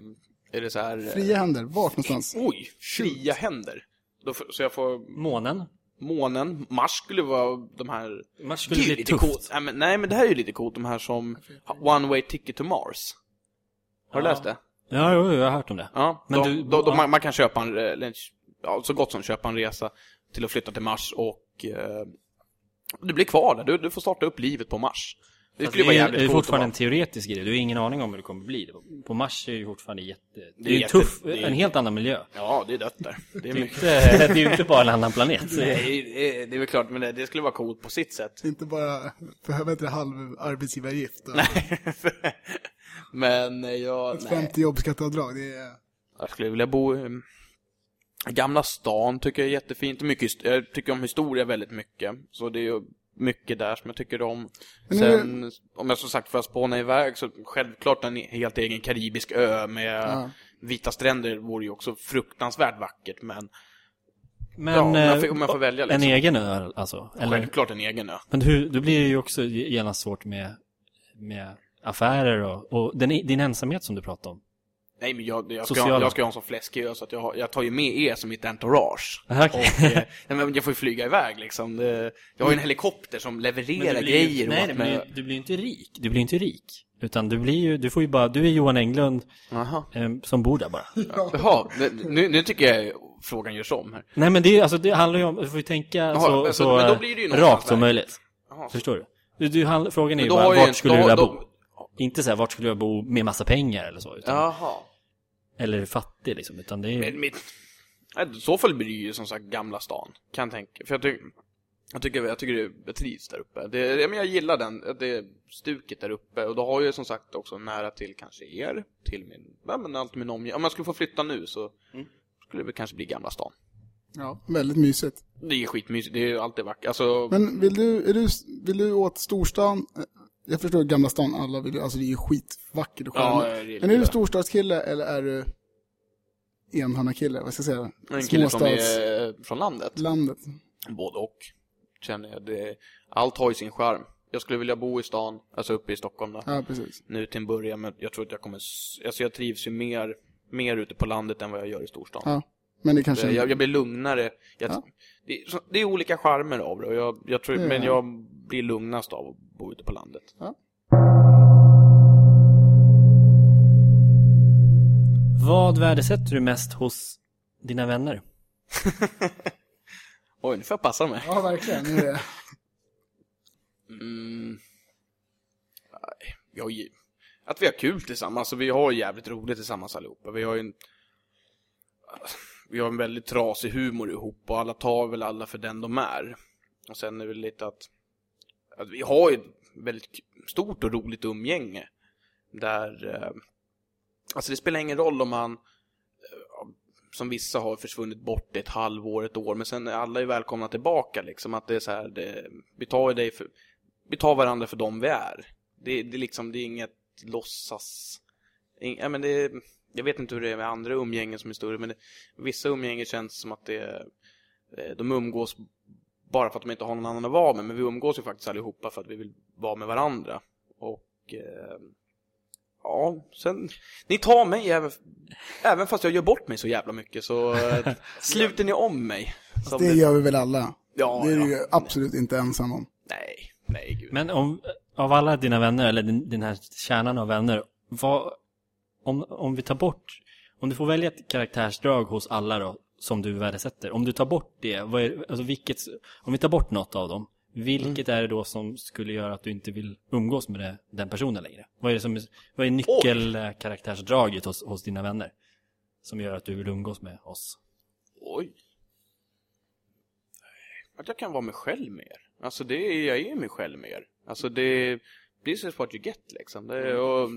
är det så här... eh, Fria händer, vart någonstans? Oj, fria händer. Då, får- så jag får Månen? månen. Mars skulle vara de här... Mars skulle bli lite tufft. coolt. Nej men, nej men det här är ju lite coolt, de här som One Way Ticket to Mars. Har du Ja. läst det? Ja, jo, jag har hört om det. Ja, Men de, du- de, de, ja. man, man kan köpa en, eller, ja, så gott som köpa en resa till att flytta till Mars och eh, du blir kvar där. Du, du får starta upp livet på Mars. Det skulle vara det är, jävligt det är fortfarande en teoretisk grej. Du har ingen aning om hur det kommer bli. På Mars är ju fortfarande jätte... Det är, är ju jätte- tuff, det är- en helt annan miljö. Ja, det är dött där. Det är Det är, mycket. inte, [laughs] det är ju inte bara en annan planet. [laughs] Nej, det är, väl klart, men det, skulle vara coolt på sitt sätt. Inte bara, heter det, halv arbetsgivaravgift och [laughs] men eh, jag, ett nej. 50 jobbskatteavdrag. Det är... Jag skulle vilja bo i Gamla stan tycker jag är jättefint. Mycket, jag tycker om historia väldigt mycket. Så det är ju mycket där som jag tycker om. Men Sen, om jag som sagt får spåna iväg så självklart en helt egen karibisk ö med Ja. vita stränder vore ju också fruktansvärt vackert. Men Men Ja, om jag eh, får- om jag får välja, en liksom. egen ö alltså? Eller? självklart en egen ö. Men hur, då blir det ju också genast svårt med, med affärer och, och den, din ensamhet som du pratade om. Nej men jag, jag, ska, jag ska ha en sån fläskig så att jag, har, jag tar ju med er som mitt entourage. [laughs] Aha, okej. Och, eh, nej, men jag får ju flyga iväg liksom. Det, jag har ju en helikopter som levererar grejer. och nej, allt men med- du, du blir ju inte rik. Du blir inte rik. Utan du blir ju, du får ju bara, du är Johan Englund eh, som bor där bara. Jaha, nu, nu tycker jag frågan görs om här. Nej men det, är- alltså, det handlar ju om, du får ju tänka Jaha, så, men så- så men då eh, blir det ju någonstans rakt som möjligt. Jaha, Förstår du? Du, du, han- frågan är ju Men bara, har ju vart skulle då- du vilja bo? Inte så här, vart skulle jag bo med massa pengar eller så, utan, Jaha. eller fattig liksom, utan det är Men mitt... I så fall blir det ju som sagt Gamla stan, kan jag tänka. För jag, tycker jag tycker, jag tycker det, trivs där uppe. Det, men jag gillar den, det stuket där uppe. Och då har jag ju som sagt också nära till kanske er, till min, ja, men allt min omgivning. Om jag skulle få flytta nu så skulle det kanske bli Gamla stan. Ja, väldigt mysigt. Det är skitmysigt, det är ju alltid vackert. Alltså, Men vill du, är du, vill du åt storstan? Jag förstår Gamla stan, alla vill alltså det är ju skitvackert och Ja, är Men är du storstadskille eller är du enhörnakille? Vad ska jag säga? en kille som är från landet. landet. Både och, känner jag. Det, allt har ju sin charm. Jag skulle vilja bo i stan, alltså uppe i Stockholm då. Ja, precis. nu till en början, men jag tror att jag kommer... Alltså jag trivs ju mer, mer ute på landet än vad jag gör i storstan. Ja. Men det kanske... Jag, jag blir lugnare. Jag, Ja. det, det är olika charmer av det, och jag, jag tror, Ja. men jag blir lugnast av att bo ute på landet. Vad värdesätter du mest hos dina vänner? [laughs] Oj, nu får jag passa mig. Ja, verkligen. Nu är det... [laughs] Mm. Ju, att vi har kul tillsammans, alltså vi har jävligt roligt tillsammans allihopa. Vi har ju en, vi har en väldigt trasig humor ihop och alla tar väl alla för den de är. Och sen är det lite att, att vi har ju ett väldigt stort och roligt umgänge. Där, eh, alltså det spelar ingen roll om man, eh, som vissa har försvunnit bort i ett halvår, ett år, men sen är alla ju välkomna tillbaka liksom. Att det är så här, det, vi tar ju dig för, vi tar varandra för dem vi är. Det, det, är liksom, det är inget låtsas... ing- Ja, men det, är- jag vet inte hur det är med andra umgängen som är större, men det, vissa umgängen känns som att det, eh, de umgås bara för att de inte har någon annan att vara med, men vi umgås ju faktiskt allihopa för att vi vill vara med varandra. Och... Eh, ja, sen... Ni tar mig även, även fast jag gör bort mig så jävla mycket, så eh, [laughs] sluter ni om mig. Som det gör vi väl alla. Ja, det är ja. du ju absolut inte ensam om. Nej, nej gud. Men om, av alla dina vänner, eller din, den här kärnan av vänner, vad, om, om vi tar bort, om du får välja ett karaktärsdrag hos alla då, som du värdesätter, om du tar bort det, vad är, alltså vilket, om vi tar bort något av dem, vilket är det då som skulle göra att du inte vill umgås med det, den personen längre? Vad är, det som, vad är nyckelkaraktärsdraget hos, hos dina vänner? Som gör att du vill umgås med oss? Oj. Att jag kan vara mig själv mer. Alltså det är, jag är mig själv mer. Alltså det, this is what you get liksom. Det, och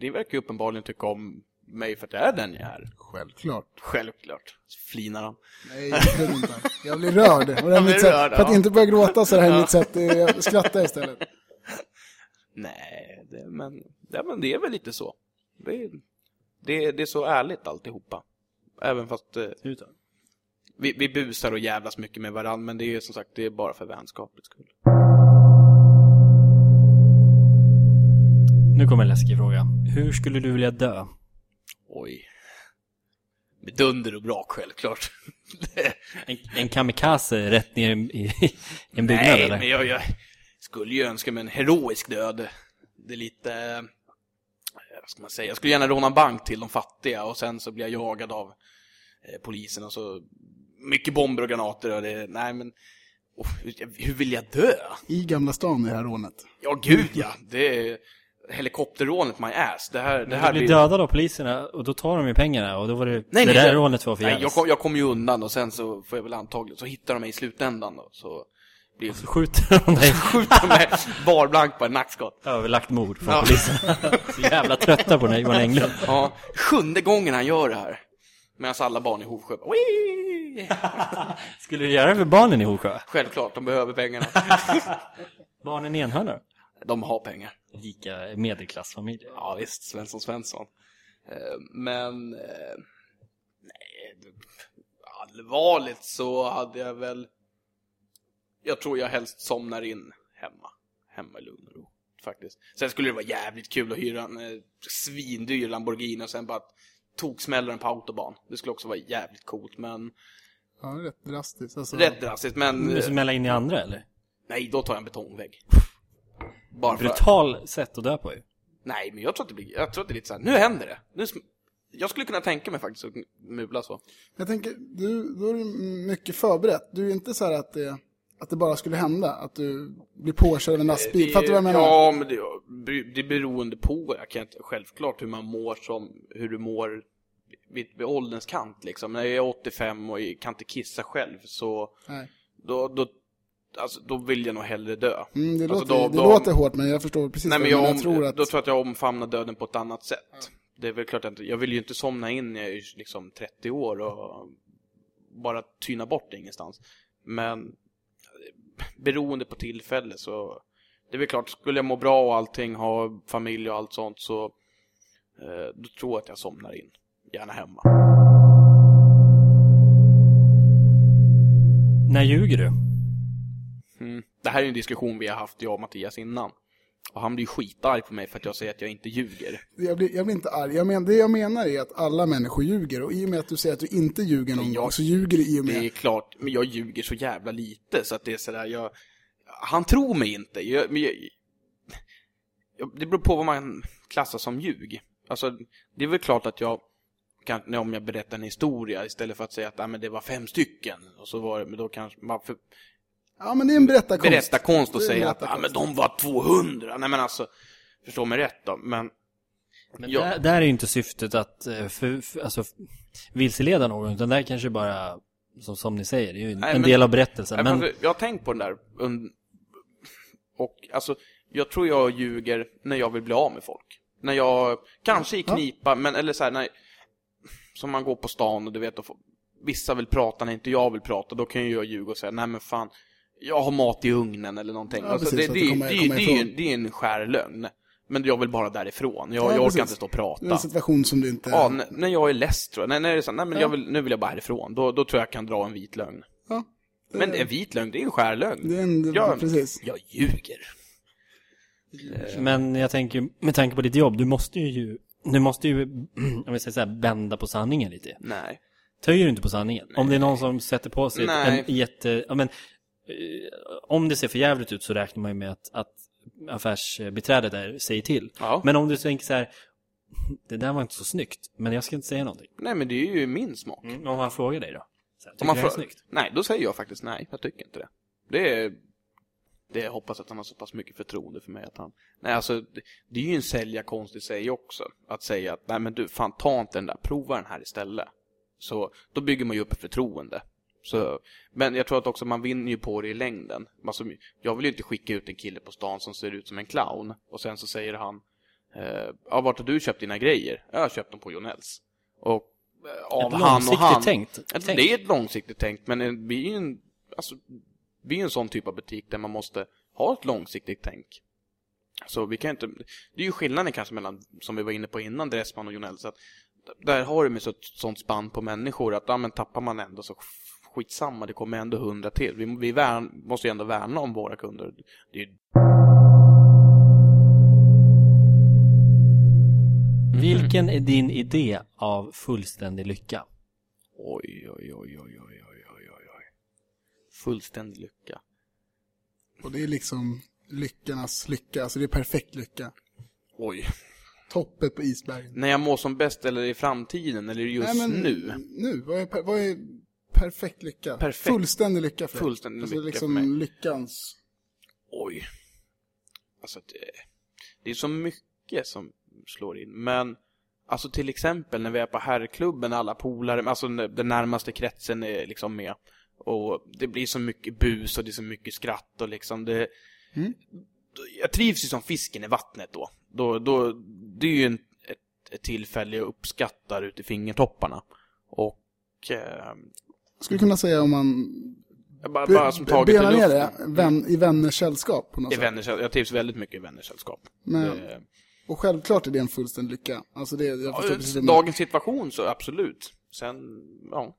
det verkar ju uppenbarligen tycka om mig för att jag är den jag är. Självklart. Självklart. Flinar han. Nej, jag tror inte. Jag blir rörd. Och det är Jag mitt blir sätt, rörd, för att ja. inte börja gråta så här är mitt sätt. det Jag skrattar istället. [laughs] Nej, det, men, ja, men det är väl lite så. Det, är- det, det är så ärligt alltihopa. Även fast eh, Utan. vi, vi busar och jävlas mycket med varandra, men det är som sagt, det är bara för vänskapets skull. Nu kommer en läskig fråga. Hur skulle du vilja dö? Oj. Med dunder och brak, självklart. [laughs] En, en kamikaze rätt ner i, i en byggnad Nej, eller? men jag, jag skulle ju önska mig en heroisk död. Det är lite... eh, Vad ska man säga? Jag skulle gärna råna en bank till de fattiga och sen så blir jag jagad av eh, polisen och så... Mycket bomber och granater och det... Nej, men... Oh, hur, hur vill jag dö? I Gamla stan i det här rånet. Ja, gud ja. Det är helikopterrånet my ass. Det här, det Du här blir dödad av poliserna och då tar de ju pengarna och då var det Nej, det nej, där jag- rånet var Nej, jag, kom, jag kommer ju undan och sen så får jag väl antagligen... Så hittar de mig i slutändan då, så... Blir Så skjuter de dig. [laughs] skjuter mig barblank på en nackskott. Överlagt mord från Ja. polisen. [laughs] Så jävla trötta på Johan Englund. Ja, sjunde gången han gör det här. Medan alla barn i Hovsjö bara! [laughs] Skulle du göra det för barnen i Hovsjö? Självklart, de behöver pengarna. Barnen i Enhörna? De har pengar. Lika medelklassfamilj. Ja visst, Svensson Svensson. Eh, Men... eh, Nej, allvarligt så hade jag väl... Jag tror jag helst somnar in hemma. Hemma i lugn och ro, faktiskt. Sen skulle det vara jävligt kul att hyra en eh, svindyr Lamborghini och sen bara toksmälla den på autobahn. Det skulle också vara jävligt coolt, men... Ja, rätt drastiskt. Alltså, Rätt drastiskt, men... Du smälla in i andra eller? Nej, då tar jag en betongvägg. Bara för Brutal sätt att dö på ju. Nej, men jag tror att det blir, jag tror att det är lite så här, nu händer det. Nu, sm- jag skulle kunna tänka mig faktiskt att mula så. Jag tänker, du, då är du mycket förberett. Du är inte så här att det, att det bara skulle hända? Att du blir påkörd av en lastbil? Fattar du vad jag menar? Ja, men det, det är beroende på. Jag kan inte, självklart hur man mår som, hur du mår vid, vid ålderns kant liksom. När jag är 85 och kan inte kissa själv så Nej. då, då, alltså, då vill jag nog hellre dö. Mm, det Alltså, låter, då- det då- låter hårt, men jag förstår precis Nej, men jag, om, jag tror att... då tror jag att jag omfamnar döden på ett annat sätt. Det är väl klart att jag vill ju inte somna in när jag är liksom 30 år och bara tyna bort ingenstans. Men beroende på tillfälle så det är väl klart, skulle jag må bra och allting, ha familj och allt sånt så eh, då tror jag att jag somnar in. Gärna hemma. När ljuger du? Mm. Det här är en diskussion vi har haft, jag och Mattias, innan. Och han blir skitarg på mig för att jag säger att jag inte ljuger. Jag blir, jag blir inte arg. Jag men, det jag menar är att alla människor ljuger. Och i och med att du säger att du inte ljuger någon jag- gång så ljuger du i och med... Det är klart, men jag ljuger så jävla lite så att det är sådär, jag... Han tror mig inte. Jag, men jag, det beror på vad man klassar som ljug. Alltså, det är väl klart att jag kan, om jag berättar en historia istället för att säga att ah, men det var fem stycken, och så var det, men då kanske man för, Ja, men det är en berättarkonst. berätta konst och säga att ah, berättarkonst. men de var 200. Nej men alltså, förstå mig rätt då, men Men Ja. där, där är ju inte syftet att eh, för, för, alltså, vilseleda någon, utan där kanske bara, som, som ni säger, det är ju en, Nej, en men- del av berättelsen. Nej, Men, men... Jag har tänkt på den där. Och alltså, jag tror jag ljuger när jag vill bli av med folk. När jag, kanske i Ja. knipa, men eller så här, när, som man går på stan och du vet, och får, vissa vill prata när inte jag vill prata, då kan ju jag ljuga och säga, nej men fan, jag har mat i ugnen eller någonting. Ja, alltså, precis, det, det, kommer- det, kommer det, är det är en skär lögn. Men jag vill bara därifrån. Jag, Ja, jag orkar inte stå och Det är prata. en situation som du inte... Ja, när jag är less tror jag. Nej, när det är så, nej men Ja. jag vill, nu vill jag bara härifrån. Då, då tror jag jag kan dra en vit lögn. Ja, det- Men en vit lögn, det är en skär lögn. Det är en... Ja. Precis. Jag ljuger. men jag tänker, med tanke på ditt jobb, du måste ju, du måste ju, [clears throat] om vi säger så här, bända på sanningen lite. Nej. Töjer du inte på sanningen? Om det är någon som sätter på sig Nej. en jätte... Ja, men, eh, om det ser för jävligt ut så räknar man ju med att, att affärsbiträdet där säger till. Ja. Men om du tänker så här, [laughs] det där var inte så snyggt, men jag ska inte säga någonting. Nej, men det är ju min smak. Mm, om han frågar dig då? Så här, tycker Om man det är snyggt? Nej, då säger jag faktiskt nej. Jag tycker inte det. Det är... Det jag hoppas att han har så pass mycket förtroende för mig att han... Nej, alltså, det, det är ju en säljarkonst i sig också. Att säga att, nej men du, fan ta inte den där, prova den här istället. Så, då bygger man ju upp ett förtroende. Så, men jag tror att också man vinner ju på det i längden. Alltså, jag vill ju inte skicka ut en kille på stan som ser ut som en clown. Och sen så säger han, eh, ja, vart har du köpt dina grejer? Jag har köpt dem på Jonells. Och eh, av Ett han och han. tänkt. Tänk. det är ett långsiktigt tänk, men eh, vi är ju en, alltså, vi är en sån typ av butik där man måste ha ett långsiktigt tänk. Så vi kan inte, det är ju skillnaden kanske mellan, som vi var inne på innan, Dressman och Jonell, så att där har du med så ett sånt spann på människor att, ja men tappar man ändå så skitsamma, det kommer ändå hundra till. Vi, vi värn, måste ju ändå värna om våra kunder. Det är... mm. Vilken är din idé av fullständig lycka? Oj, oj, oj, oj, oj, oj, oj, oj. Fullständig lycka. Och det är liksom lyckornas lycka, alltså det är perfekt lycka. Oj. Toppet på isberget. När jag mår som bäst eller i framtiden eller just Nej, men, nu? Nu, vad är, vad är perfekt lycka? Perfekt. Fullständig lycka för dig. Fullständig alltså, lycka liksom för mig. lyckans... Oj. Alltså det, det är så mycket som slår in. Men alltså till exempel när vi är på herrklubben, alla polare, alltså den närmaste kretsen är liksom med. Och det blir så mycket bus och det är så mycket skratt och liksom det... Mm. Jag trivs ju som fisken i vattnet då. då, då det är ju en, ett, ett tillfälle jag uppskattar ut i fingertopparna. Och... Eh, Skulle kunna säga om man bara, bara som taget benar ner det, vän, i vänners sällskap på något I sätt. jag trivs väldigt mycket i vänners sällskap. Det- och självklart är det en fullständig lycka. Alltså det, jag förstår Ja, du menar. dagens situation så absolut. Sen, ja.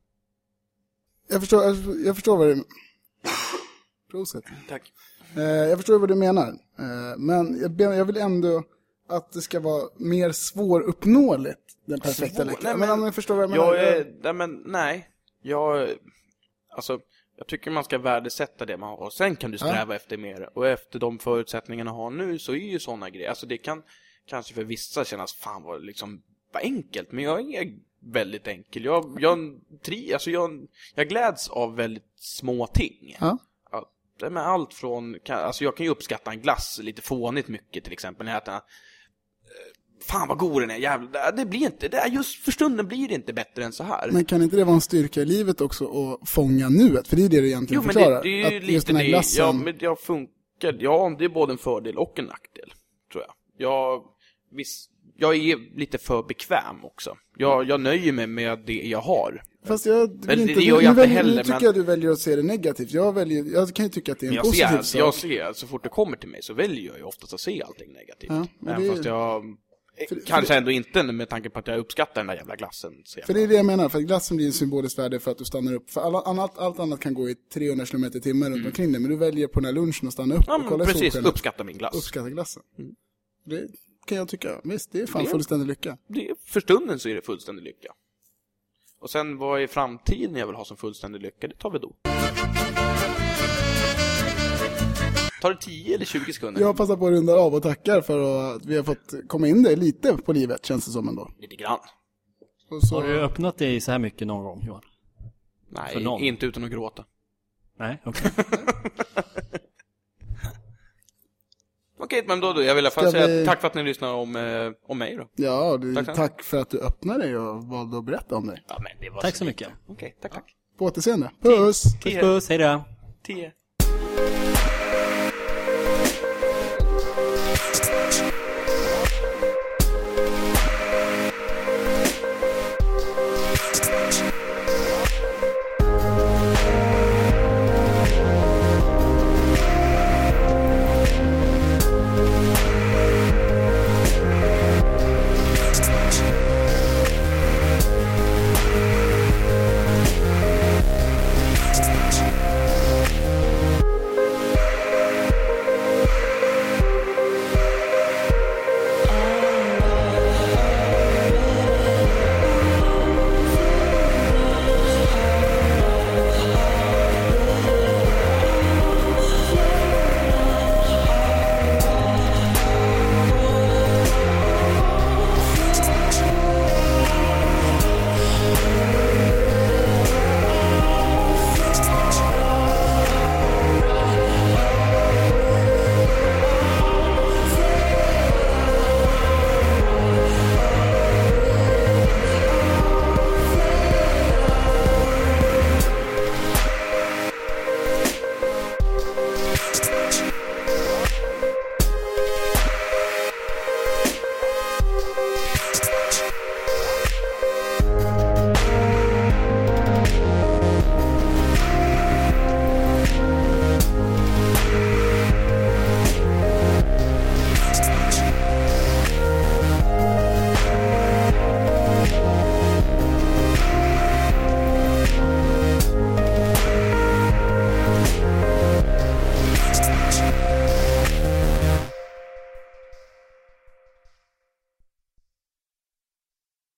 jag förstår, jag, jag förstår vad du... Prosit. Tack. Eh, jag förstår vad du menar. Eh, men jag, jag vill ändå att det ska vara mer svåruppnåeligt, den perfekta Svår- lyckan. nej, Men, men- jag förstår vad jag menar. Jag är, nej men nej. Jag, alltså, jag tycker man ska värdesätta det man har. Sen kan du sträva efter mer. Och efter de förutsättningarna har nu så är ju sådana grejer. Alltså det kan kanske för vissa kännas, fan vad liksom, vad enkelt. Men jag är väldigt enkel. Jag, jag, tri, alltså jag, jag gläds av väldigt små ting. Ja. Att med allt från, alltså jag kan ju uppskatta en glass lite fånigt mycket till exempel, när jag äter eh, Fan vad god den är, jävlar. Det blir inte, det är just för stunden blir det inte bättre än så här. Men kan inte det vara en styrka i livet också att fånga nuet? För det är det du egentligen Jo men förklarar. det, det är ju att lite den här det, glassen, ja men jag funkar, ja det är både en fördel och en nackdel, tror jag. Jag, visst, jag är lite för bekväm också. Jag, jag nöjer mig med det jag har. Fast jag Men vill det inte, gör jag inte heller, nu tycker men- jag du väljer att se det negativt. Jag, väljer, jag kan ju tycka att det är en Men jag positiv ser, sak. jag ser, så fort det kommer till mig så väljer jag ju oftast att se allting negativt. Ja, men Även det fast jag, För- för kanske det- ändå inte med tanke på att jag uppskattar den där jävla glassen. För det är det jag menar, för att glassen blir en symboliskt värde för att du stannar upp. För alla, annat, allt annat kan gå i 300 km i timmen runt omkring dig, men du väljer på den här lunchen att stanna upp Mm. Ja och kolla i precis, solskenet. uppskatta min glass. Uppskatta glassen. Det kan jag tycka, visst, det är fan Det- fullständig lycka. Det, för stunden så är det fullständig lycka. Och sen vad är framtiden jag vill ha som fullständig lycka, det tar vi då. Tar det 10 eller 20 sekunder? Jag passar på att runda av och tackar för att vi har fått komma in dig lite på livet, känns det som ändå. Lite grann. Och så, Har du öppnat dig så här mycket någon gång Johan? Nej, inte utan att gråta. Nej, okej. [laughs] Okej, men då, då jag vill i alla fall Ska säga vi- tack för att ni lyssnar om, eh, om mig då. ja, du, Tack tack, för att du öppnade dig och valde att berätta om dig. Ja, men det var Tack så mycket. Okej, tack, tack. På återseende. Puss! Puss puss, hejdå! 10.